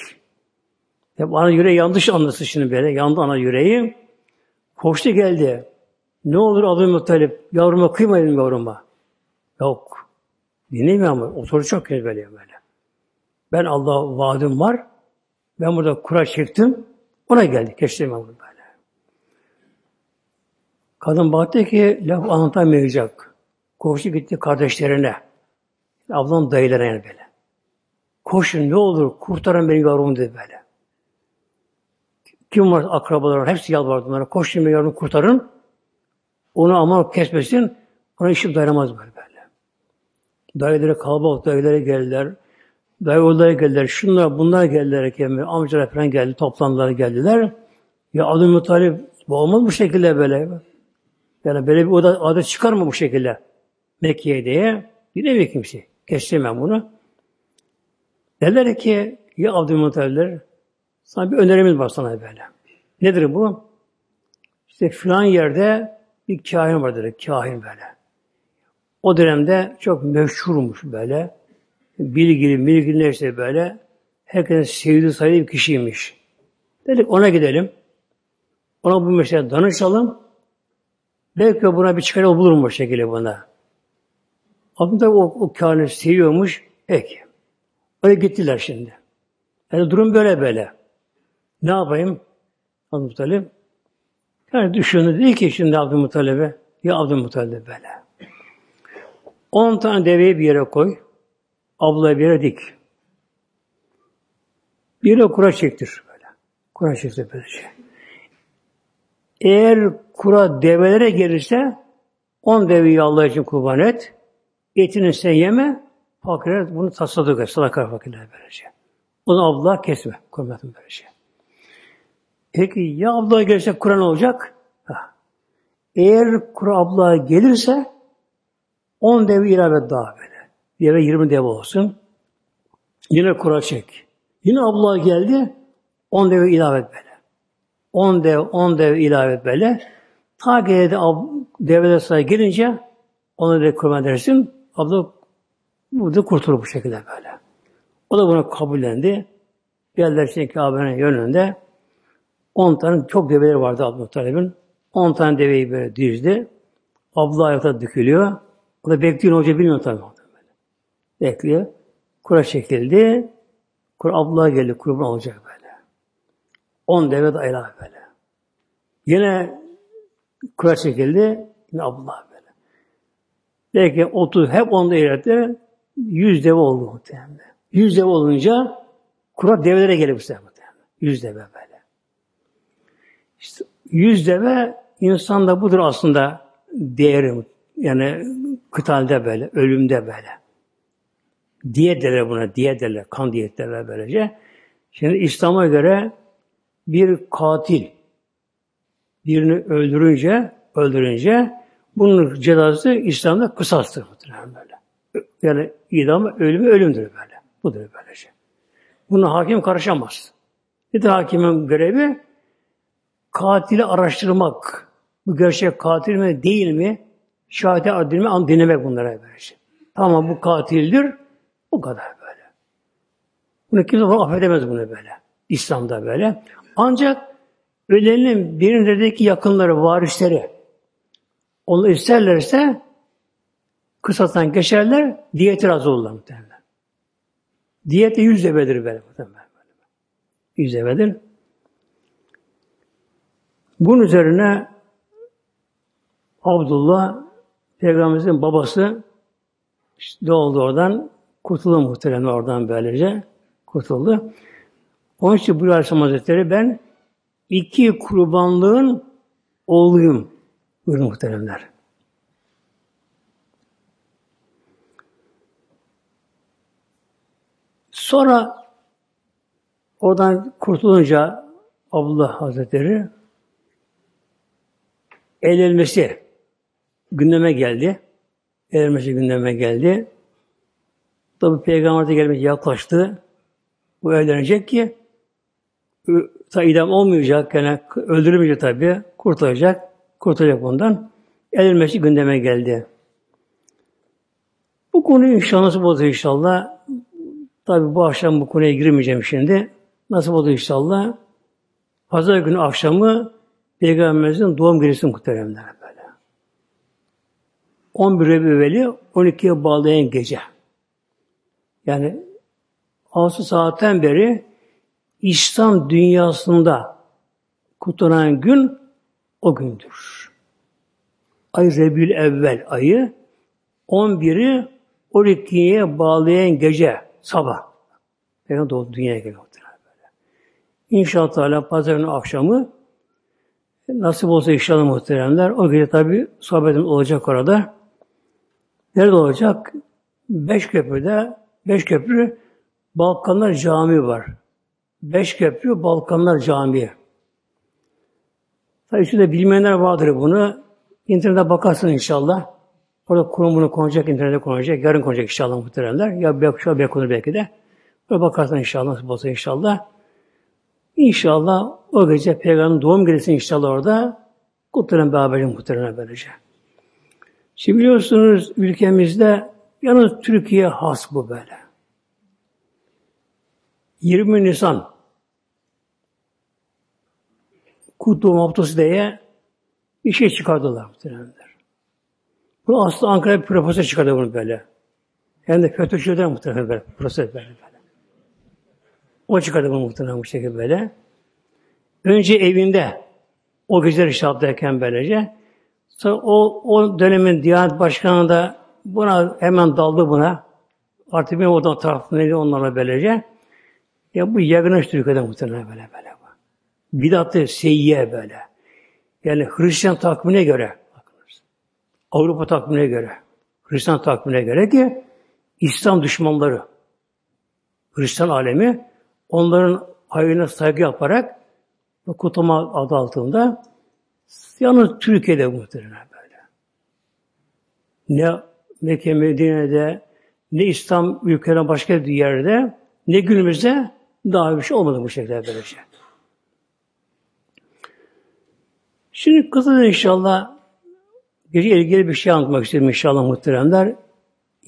Hep ana yüreği yanlış anlasın şimdi böyle. Yandı ana yüreği. Koştu geldi. Ne olur Abdülmuttalip, yavruma kıymayın yavruma. Yok. Dinlemiyor ama otur çok böyle böyle. Ben Allah vaadim var. Ben burada kura çektim. Ona geldi. Geçtim ben böyle. Kadın baktı ki laf anlatamayacak. Koştu gitti kardeşlerine. Ablam dayılarına yani böyle. Koşun ne olur kurtarın beni yavrumu dedi böyle. Kim var akrabalar hepsi yalvardı onlara. Koşun beni yavrumu kurtarın. Onu aman kesmesin. Ona işim dayanamaz böyle böyle. Dayıları kalabalık dayıları geldiler. Dayı oğulları geldiler. Şunlar bunlar geldiler. Kemir. Amcalar falan geldi. Toplandılar geldiler. Ya adım Mutalip bu olmaz bu şekilde böyle. Yani böyle bir oda, adet çıkar mı bu şekilde? Mekke'ye diye. Bilemiyor kimse. Geçtim ben bunu. Derler ki ya Abdülmuttalip'ler sana bir önerimiz var sana böyle. Nedir bu? İşte filan yerde bir kahin vardır. Kahin böyle. O dönemde çok meşhurmuş böyle. Bilgili, bilgili neyse böyle. Herkesin sevdiği sayılı bir kişiymiş. Dedik ona gidelim. Ona bu mesele danışalım. Belki buna bir çıkar bulur mu şekilde buna. Aslında o, o kâhını seviyormuş. Peki. Öyle gittiler şimdi. Yani durum böyle böyle. Ne yapayım? Abdülmuttalip. Yani düşündü. Dedi ki şimdi Abdülmuttalip'e. Ya Abdülmuttalip böyle. On tane deveyi bir yere koy. ablaya bir yere dik. Bir de kura çektir böyle. Kura çektir böylece. Eğer kura develere gelirse on deveyi Allah için kurban et. Etini sen yeme. Fakirler bunu tasadık. Sadaka fakirler böylece. Onu abla kesme. Kurban böylece. Peki ya abla gelirse Kur'an olacak? Ha. Eğer kura abla gelirse on devi ilave daha böyle. Deve yirmi dev olsun. Yine kura çek. Yine abla geldi. On dev ilave böyle. On dev, on dev ilave böyle. Ta ki de devede sayı gelince onu da kurban edersin. Abla burada kurtulur bu şekilde böyle. O da bunu kabullendi. Geldiler şimdi Kabe'nin yönünde. On tane çok develeri vardı Abdülmuttalib'in. On tane deveyi böyle dizdi. Abla ayakta dökülüyor. O da bekliyor hoca bilmiyor tabii. Bekliyor. Kura çekildi. Kur abla geldi. Kurban olacak böyle. On deve de ilave böyle. Yine kura çekildi. Yine abla. Belki 30 hep onda ileride 100 deve oldu muhtemelen. 100 deve olunca kura develere gelir bu sefer muhtemelen. 100 deve böyle. İşte 100 deve insanda budur aslında değeri. Yani kıtalde böyle, ölümde böyle. Diyet derler buna, diyet derler, kan diyet derler böylece. Şimdi İslam'a göre bir katil birini öldürünce, öldürünce bunun cezası İslam'da kısastır muhtemelen böyle. Yani idam, ölümü ölümdür böyle. Budur böylece. Buna hakim karışamaz. De hakimin görevi katili araştırmak. Bu gerçek katil mi değil mi? Şahide adil mi? Dinlemek bunlara böylece. Tamam bu katildir. Bu kadar böyle. Bunu kimse affedemez bunu böyle. İslam'da böyle. Ancak ölenin birindeki yakınları, varisleri onu isterlerse kısastan geçerler, diyeti razı olurlar muhtemelen. Diyet de yüz devedir böyle muhtemelen. Yüz devedir. Bunun üzerine Abdullah Peygamberimizin babası işte doğdu oradan. Kurtuldu muhtemelen oradan böylece. Kurtuldu. Onun için buyuruyor Aleyhisselam Hazretleri ben iki kurbanlığın oğluyum buyuruyor muhteremler. Sonra oradan kurtulunca Abdullah Hazretleri el elmesi gündeme geldi. El elmesi gündeme geldi. Tabi peygamber de gelmeye yaklaştı. Bu evlenecek ki ta idam olmayacak, yani öldürülmeyecek tabi, kurtulacak, kurtulacak bundan. Edilmesi gündeme geldi. Bu konuyu inşallah nasıl oldu inşallah. Tabi bu akşam bu konuya girmeyeceğim şimdi. Nasıl oldu inşallah. Pazar günü akşamı Peygamberimizin doğum gecesi muhteremler böyle. 11 Rebüveli 12'ye bağlayan gece. Yani 6 saatten beri İslam dünyasında kutlanan gün o gündür. Ay Rebül Evvel ayı 11'i 12'ye bağlayan gece sabah. Peygamber doğdu dünyaya geliyor. İnşallah Teala pazarın akşamı nasip olsa inşallah muhteremler. O gece tabi sohbetim olacak orada. Nerede olacak? Beş köprüde, beş köprü Balkanlar Camii var. Beş köprü Balkanlar Camii. Tabii içinde bilmeyenler vardır bunu. İnternete bakarsın inşallah. Orada kurum bunu konacak, internete konacak. Yarın konacak inşallah muhteremler. Ya bir şu bir konu belki de. Orada bakarsın inşallah, nasıl olsa inşallah. İnşallah o gece Peygamber'in doğum gecesi inşallah orada kutlanan beraberce muhteremler böylece. Şimdi biliyorsunuz ülkemizde yalnız Türkiye has bu böyle. 20 Nisan Kutlu Haftası diye bir şey çıkardılar muhtemelenler. Bu aslında Ankara bir profesör çıkardı bunu böyle. Hem de FETÖ'cüden muhtemelen böyle. Profesör böyle, böyle. O çıkardı bunu muhtemelen bu şekilde böyle. Önce evinde o geceler işaretleyken böylece sonra o, o dönemin Diyanet Başkanı da buna hemen daldı buna. Artık benim odan tarafındaydı onlarla böylece. Ya bu yaygınlaş Türkiye'de muhtemelen böyle böyle. Bidatı seyyiye böyle. Yani Hristiyan takvimine göre, Avrupa takvimine göre, Hristiyan takvimine göre ki İslam düşmanları, Hristiyan alemi onların ayına saygı yaparak kutlama adı altında yalnız Türkiye'de muhtemelen böyle. Ne Mekke Medine'de ne İslam ülkelerinde başka bir yerde ne günümüzde daha bir şey olmadı bu şekilde böyle şey. Şimdi kısaca inşallah gece ilgili bir şey anlatmak istiyorum inşallah muhteremler.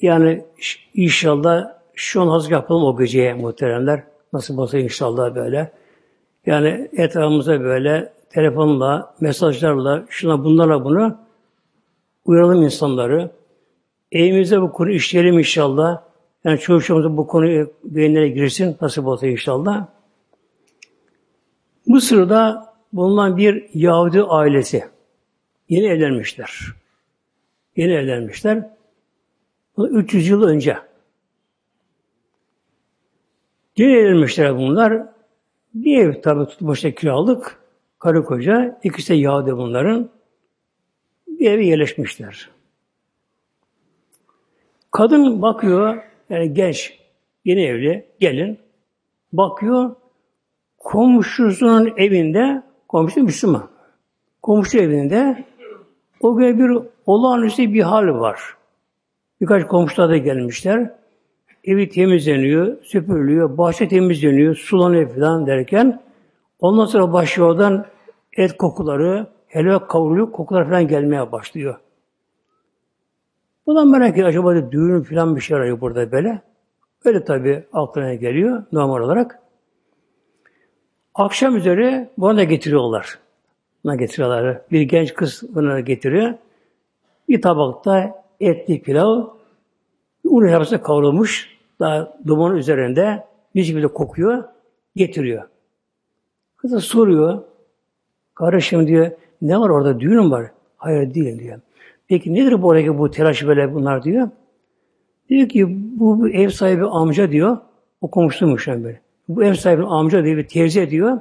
Yani inşallah şu an hazır yapalım o geceye muhteremler. Nasıl olsa inşallah böyle. Yani etrafımıza böyle telefonla, mesajlarla, şuna bunlarla bunu uyaralım insanları. Evimizde bu konu işleyelim inşallah. Yani çoğu bu konuyu beynlere girsin. Nasıl olsa inşallah. Mısır'da bulunan bir Yahudi ailesi. Yeni evlenmişler. Yeni evlenmişler. 300 yıl önce. Yeni evlenmişler bunlar. Bir ev tabi tutmuşta kiralık. Karı koca. ikisi de Yahudi bunların. Bir eve yerleşmişler. Kadın bakıyor, yani genç, yeni evli, gelin, bakıyor, komşusunun evinde, komşu Müslüman, komşu evinde o gün bir olağanüstü bir hal var. Birkaç komşular da gelmişler. Evi temizleniyor, süpürülüyor, bahçe temizleniyor, sulanıyor falan derken ondan sonra başlıyor et kokuları, helva kavruluyor, kokular falan gelmeye başlıyor. Bundan merak ediyor, acaba düğün falan bir şey arıyor burada böyle. Öyle tabi aklına geliyor normal olarak. Akşam üzeri buna da getiriyorlar. Buna getiriyorlar. Bir genç kız buna getiriyor. Bir tabakta etli pilav, un helvası kavrulmuş, daha dumanın üzerinde bir şekilde kokuyor, getiriyor. Kız da soruyor, kardeşim diyor, ne var orada, düğün var? Hayır değil diyor. Peki nedir bu oradaki bu telaş böyle bunlar diyor. Diyor ki bu, bu ev sahibi amca diyor, o komşuymuş yani böyle. Bu ev sahibi amca diyor, bir teyze diyor.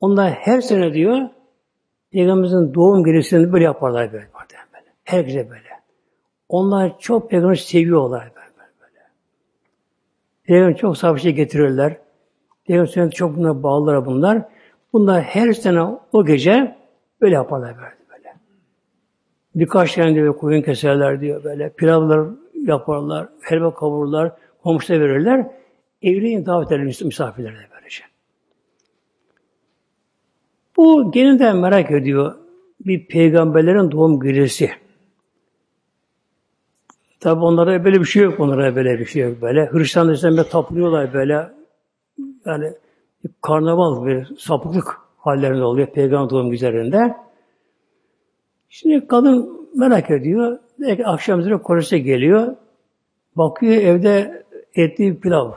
Onlar her sene diyor, Peygamberimizin doğum gecesini böyle yaparlar böyle. böyle. Herkese böyle. Onlar çok peygamberi seviyorlar böyle. böyle. Peygamber çok sahip şey getirirler. Peygamber çok buna bağlılar bunlar. Bunlar her sene o gece böyle yaparlar böyle. böyle. Birkaç tane diyor koyun keserler diyor böyle. Pilavlar yaparlar, helva kavururlar, komşuya verirler. Evliliğin davet eder misafirlerine böylece. Bu genelde merak ediyor bir peygamberlerin doğum gecesi. Tabi onlara böyle bir şey yok, onlara böyle bir şey yok böyle. Hristiyan Hristiyan tapınıyorlar böyle. Yani karnaval bir sapıklık hallerinde oluyor peygamber doğum güzellerinde. Şimdi kadın merak ediyor. Belki akşam üzere korese geliyor. Bakıyor evde etli pilav.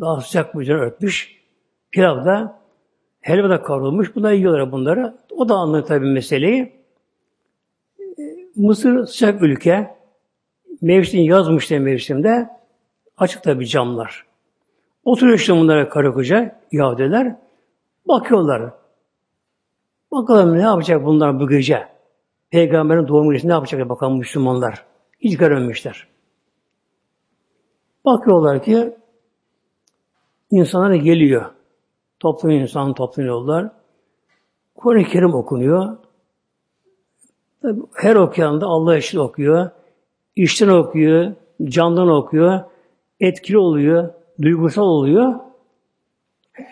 Daha sıcak bir üzerine örtmüş. Pilav da helva da kavrulmuş. Bunlar yiyorlar bunları. O da anlıyor tabii meseleyi. Mısır sıcak ülke. Mevsim yazmış diye mevsimde. Açık tabii camlar. Oturuyor işte bunlara karı koca Yahudiler. Bakıyorlar. Bakalım ne yapacak bunlar bu gece? Peygamberin doğum gecesi ne yapacak bakalım Müslümanlar? Hiç görmemişler. Bakıyorlar ki insanlar geliyor. Toplanıyor insan toplanıyorlar. Kur'an-ı Kerim okunuyor. Her okuyanda Allah için okuyor. İşten okuyor, candan okuyor. Etkili oluyor, duygusal oluyor.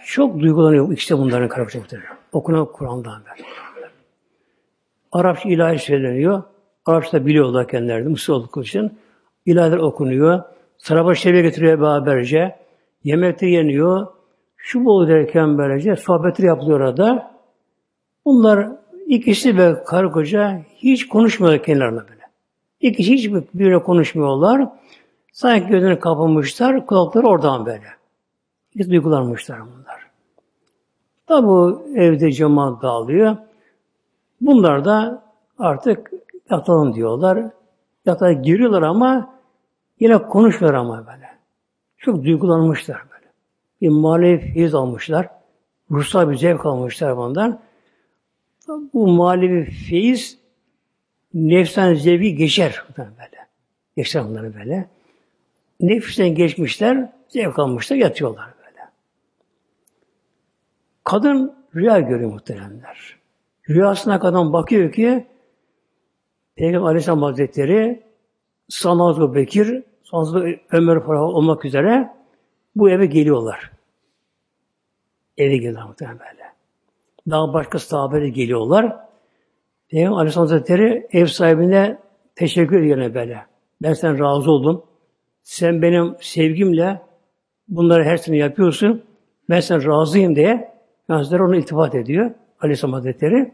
Çok duygulanıyor işte bunların karakterleri. Okunan Kur'an'dan böyle. Arapça ilahi söyleniyor. Arapça biliyorlar kendileri Mısır için. İlahiler okunuyor. Saraba şerife getiriyor beraberce. Yemekte yeniyor. Şu bol derken böylece sohbetler yapılıyor orada. Bunlar ikisi ve karı koca hiç konuşmuyor kendilerine böyle. İkisi hiç birbirine konuşmuyorlar. Sanki gözünü kapamışlar, kulakları oradan böyle. Hiç duygulanmışlar bunlar. Tabi bu evde cemaat dağılıyor. Bunlar da artık yatalım diyorlar. Yatağa giriyorlar ama yine konuşmuyor ama böyle. Çok duygulanmışlar böyle. Bir manevi feyiz almışlar. Ruhsal bir zevk almışlar bundan. Bu manevi feyiz nefsen zevki geçer böyle. Geçer onları böyle. Nefisten geçmişler, zevk almışlar, yatıyorlar böyle. Kadın rüya görüyor muhteremler. Rüyasına kadın bakıyor ki Peygamber Aleyhisselam Hazretleri Sanazlı Bekir, Sanazlı Ömer Farah olmak üzere bu eve geliyorlar. Eve geliyorlar muhtemelen böyle. Daha başka sahabeler geliyorlar. Peygamber Aleyhisselam Hazretleri ev sahibine teşekkür ediyor böyle. Ben sen razı oldum. Sen benim sevgimle bunları her sene yapıyorsun. Ben sen razıyım diye Hazretleri onu iltifat ediyor. Aleyhisselam Hazretleri.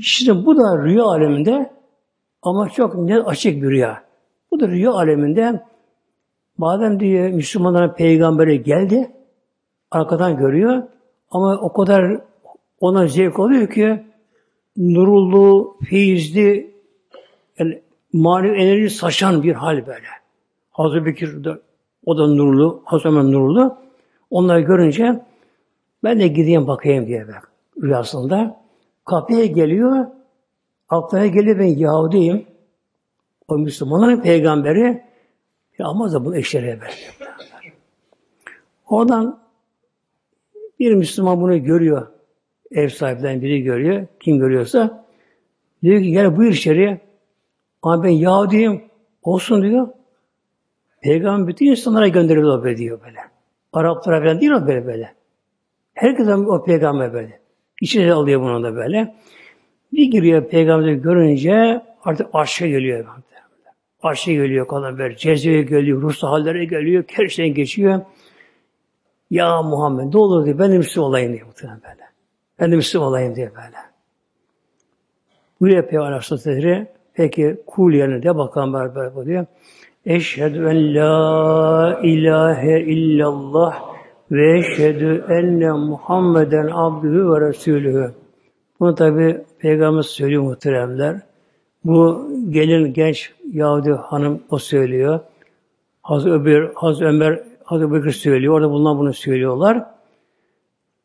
Şimdi bu da rüya aleminde ama çok net açık bir rüya. Bu da rüya aleminde madem diye Müslümanların peygamberi geldi, arkadan görüyor ama o kadar ona zevk oluyor ki nurullu, feyizli, yani manevi enerji saçan bir hal böyle. Hazreti Bekir de, o da nurlu, Hazreti Ömer nurlu. Onları görünce ben de gideyim bakayım diye bak rüyasında. Kapıya geliyor, aklına geliyor ben Yahudiyim. O Müslümanların peygamberi ama da bunu eşlere veriyor. Oradan bir Müslüman bunu görüyor. Ev sahiplerinden biri görüyor. Kim görüyorsa diyor ki gel buyur içeri. Ama ben Yahudiyim. Olsun diyor. Peygamber bütün insanlara gönderiyor böyle diyor böyle. Araplara falan değil o böyle böyle. Herkese o peygamber böyle. İçine alıyor bunu da böyle. Bir giriyor peygamber görünce artık aşağı geliyor. Aşağı geliyor kadın böyle. Cezveye geliyor, ruh hallere geliyor, her şeyden geçiyor. Ya Muhammed ne olur diye ben de Müslüman olayım diye muhtemelen böyle. Ben de Müslüman olayım diye böyle. Buyuruyor Peygamber Aleyhisselatü peki kul yerine de bakalım beraber diyor. Eşhedü en la ilahe illallah ve eşhedü enne Muhammeden abdühü ve resulühü. Bunu tabi Peygamber söylüyor muhteremler. Bu gelin genç Yahudi hanım o söylüyor. Hazreti Ömer, Hazreti Ömer, Hazreti Bekir söylüyor. Orada bulunan bunu söylüyorlar.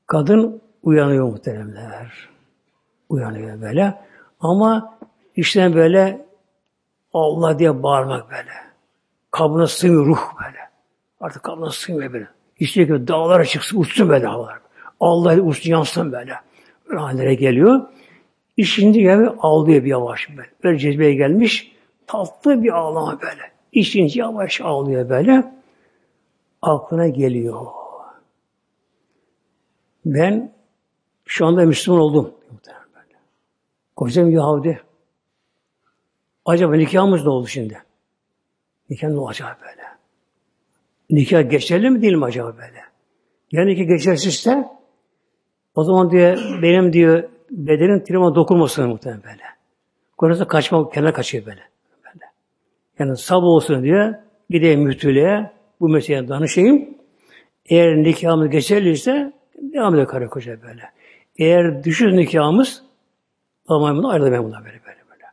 Kadın uyanıyor muhteremler. Uyanıyor böyle. Ama işte böyle Allah diye bağırmak böyle. Kabına sığmıyor ruh böyle. Artık kabına sığmıyor böyle. İşte ki dağlara çıksın, uçsun böyle havalar. Allah uçsun, yansın böyle. Böyle geliyor. İşince yani ağlıyor bir yavaş böyle. Böyle cezbeye gelmiş. Tatlı bir ağlama böyle. İşince yavaş ağlıyor böyle. Aklına geliyor. Ben şu anda Müslüman oldum. Kocam Yahudi. Acaba nikahımız ne oldu şimdi? Nikah ne olacak böyle? Nikah geçerli mi değil mi acaba böyle? Yani ki geçersizse o zaman diyor benim diyor bedenin tirama dokunmasın muhtemelen böyle. Konusunda kaçma, kenara kaçıyor böyle. böyle. Yani sabah olsun diyor, gideyim müftülüğe, bu meseleye danışayım. Eğer nikahımız geçerliyse devam ediyor karı koca böyle. Eğer düşür nikahımız ama bunu ayrılamam bunlar böyle böyle böyle.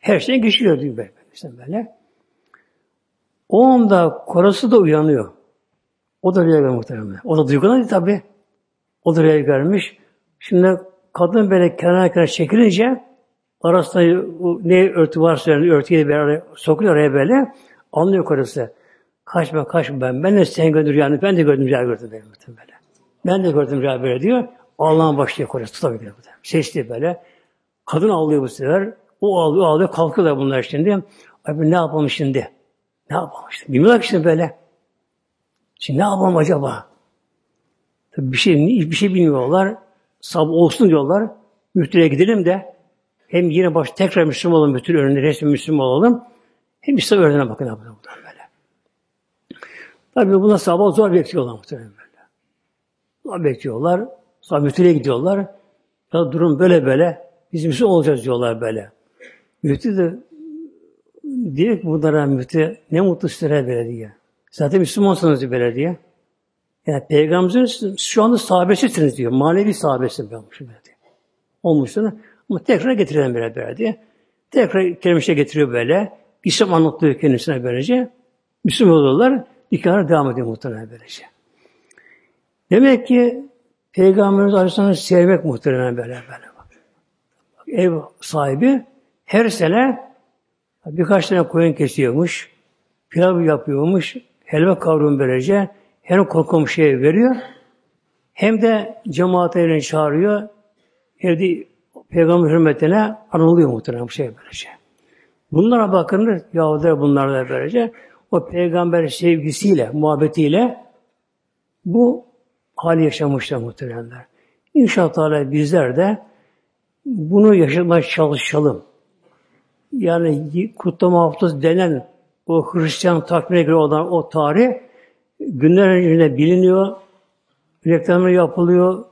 Her şey geçiyor diyor böyle. İşte böyle. O anda korası da uyanıyor. O da rüya görmüş muhtemelen. O da duygulandı tabi. O da rüya görmüş. Şimdi kadın böyle kenara kenara çekilince arasında ne örtü varsa yani örtüye bir araya sokuyor oraya böyle. Anlıyor karısı. Kaçma kaçma ben. Ben de sen gördüm rüyanı. Ben de gördüm rüya gördüm böyle. böyle. Ben de gördüm rüya böyle diyor. Allah'ın başlıyor karısı. Tutabiliyor. Sesli böyle. Kadın ağlıyor bu sefer. O ağlıyor, ağlıyor. Kalkıyorlar bunlar şimdi. Abi ne yapalım şimdi? Ne yapalım işte? Bilmiyorlar ki şimdi böyle. Şimdi ne yapalım acaba? Tabii bir şey, bir şey bilmiyorlar. Sabah olsun diyorlar. Müftüye gidelim de hem yine baş tekrar Müslüman olalım, bütün önünde resmi Müslüman olalım. Hem İslam öğrenine bakın abi böyle. Tabii buna sabah zor bekliyorlar muhtemelen böyle. Zor bekliyorlar. Sonra müftüye gidiyorlar. Ya durum böyle böyle. Biz Müslüman olacağız diyorlar böyle. Müftü de diyor ki bunlara müftü ne mutlu sizlere böyle diye. Zaten Müslümansınız diyor böyle diye. Yani Peygamberimizin şu anda sahabesisiniz diyor. Manevi sahabesi ben diyor. Olmuşsunuz. Ama tekrar getirelim böyle böyle. Tekrar kelimişe getiriyor böyle. İslam anlatıyor kendisine böylece. Müslüman oluyorlar. nikahına devam ediyor muhtemelen böylece. Demek ki Peygamberimiz Aleyhisselam'ı sevmek muhtemelen böyle böyle. Ev sahibi her sene birkaç tane koyun kesiyormuş, pilav yapıyormuş, helva kavrumu böylece hem komşuya veriyor, hem de cemaatlerini çağırıyor, evde peygamber hürmetine anılıyor muhtemelen bu şey böylece. Bunlara bakın, Yahudiler bunlarla böylece, o peygamber sevgisiyle, muhabbetiyle bu hali yaşamışlar muhtemelenler. İnşallah bizler de bunu yaşamaya çalışalım. Yani kutlama haftası denen o Hristiyan takvimine göre olan o tarih günler önce biliniyor, reklamı yapılıyor.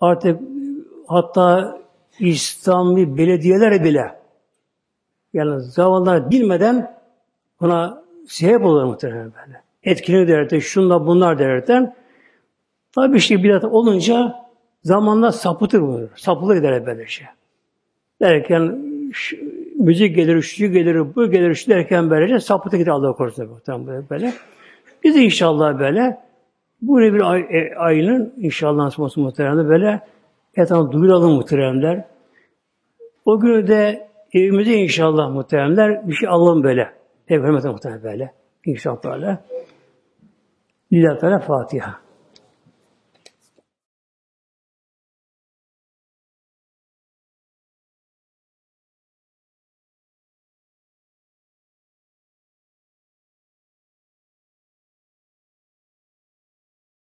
Artık hatta İslami belediyeler bile yani zamanlar bilmeden buna sebep olur muhtemelen böyle. Etkili derken, şunla bunlar derken tabi işte bidat olunca zamanla sapıtır bunu. Sapılır gider böyle şey. Derken şu, müzik gelir, şu gelir, bu gelir, şu derken böylece sapıtır gider Allah korusun muhtemelen böyle. Biz de inşallah böyle bu bir ay, e, ayının inşallah nasıl olsun muhtemelen böyle etrafını duyuralım muhteremler. O günü de evimize inşallah muhteremler bir şey alalım böyle. Peygamber muhtemelen böyle. İnşallah böyle. Lillahi Teala Fatiha.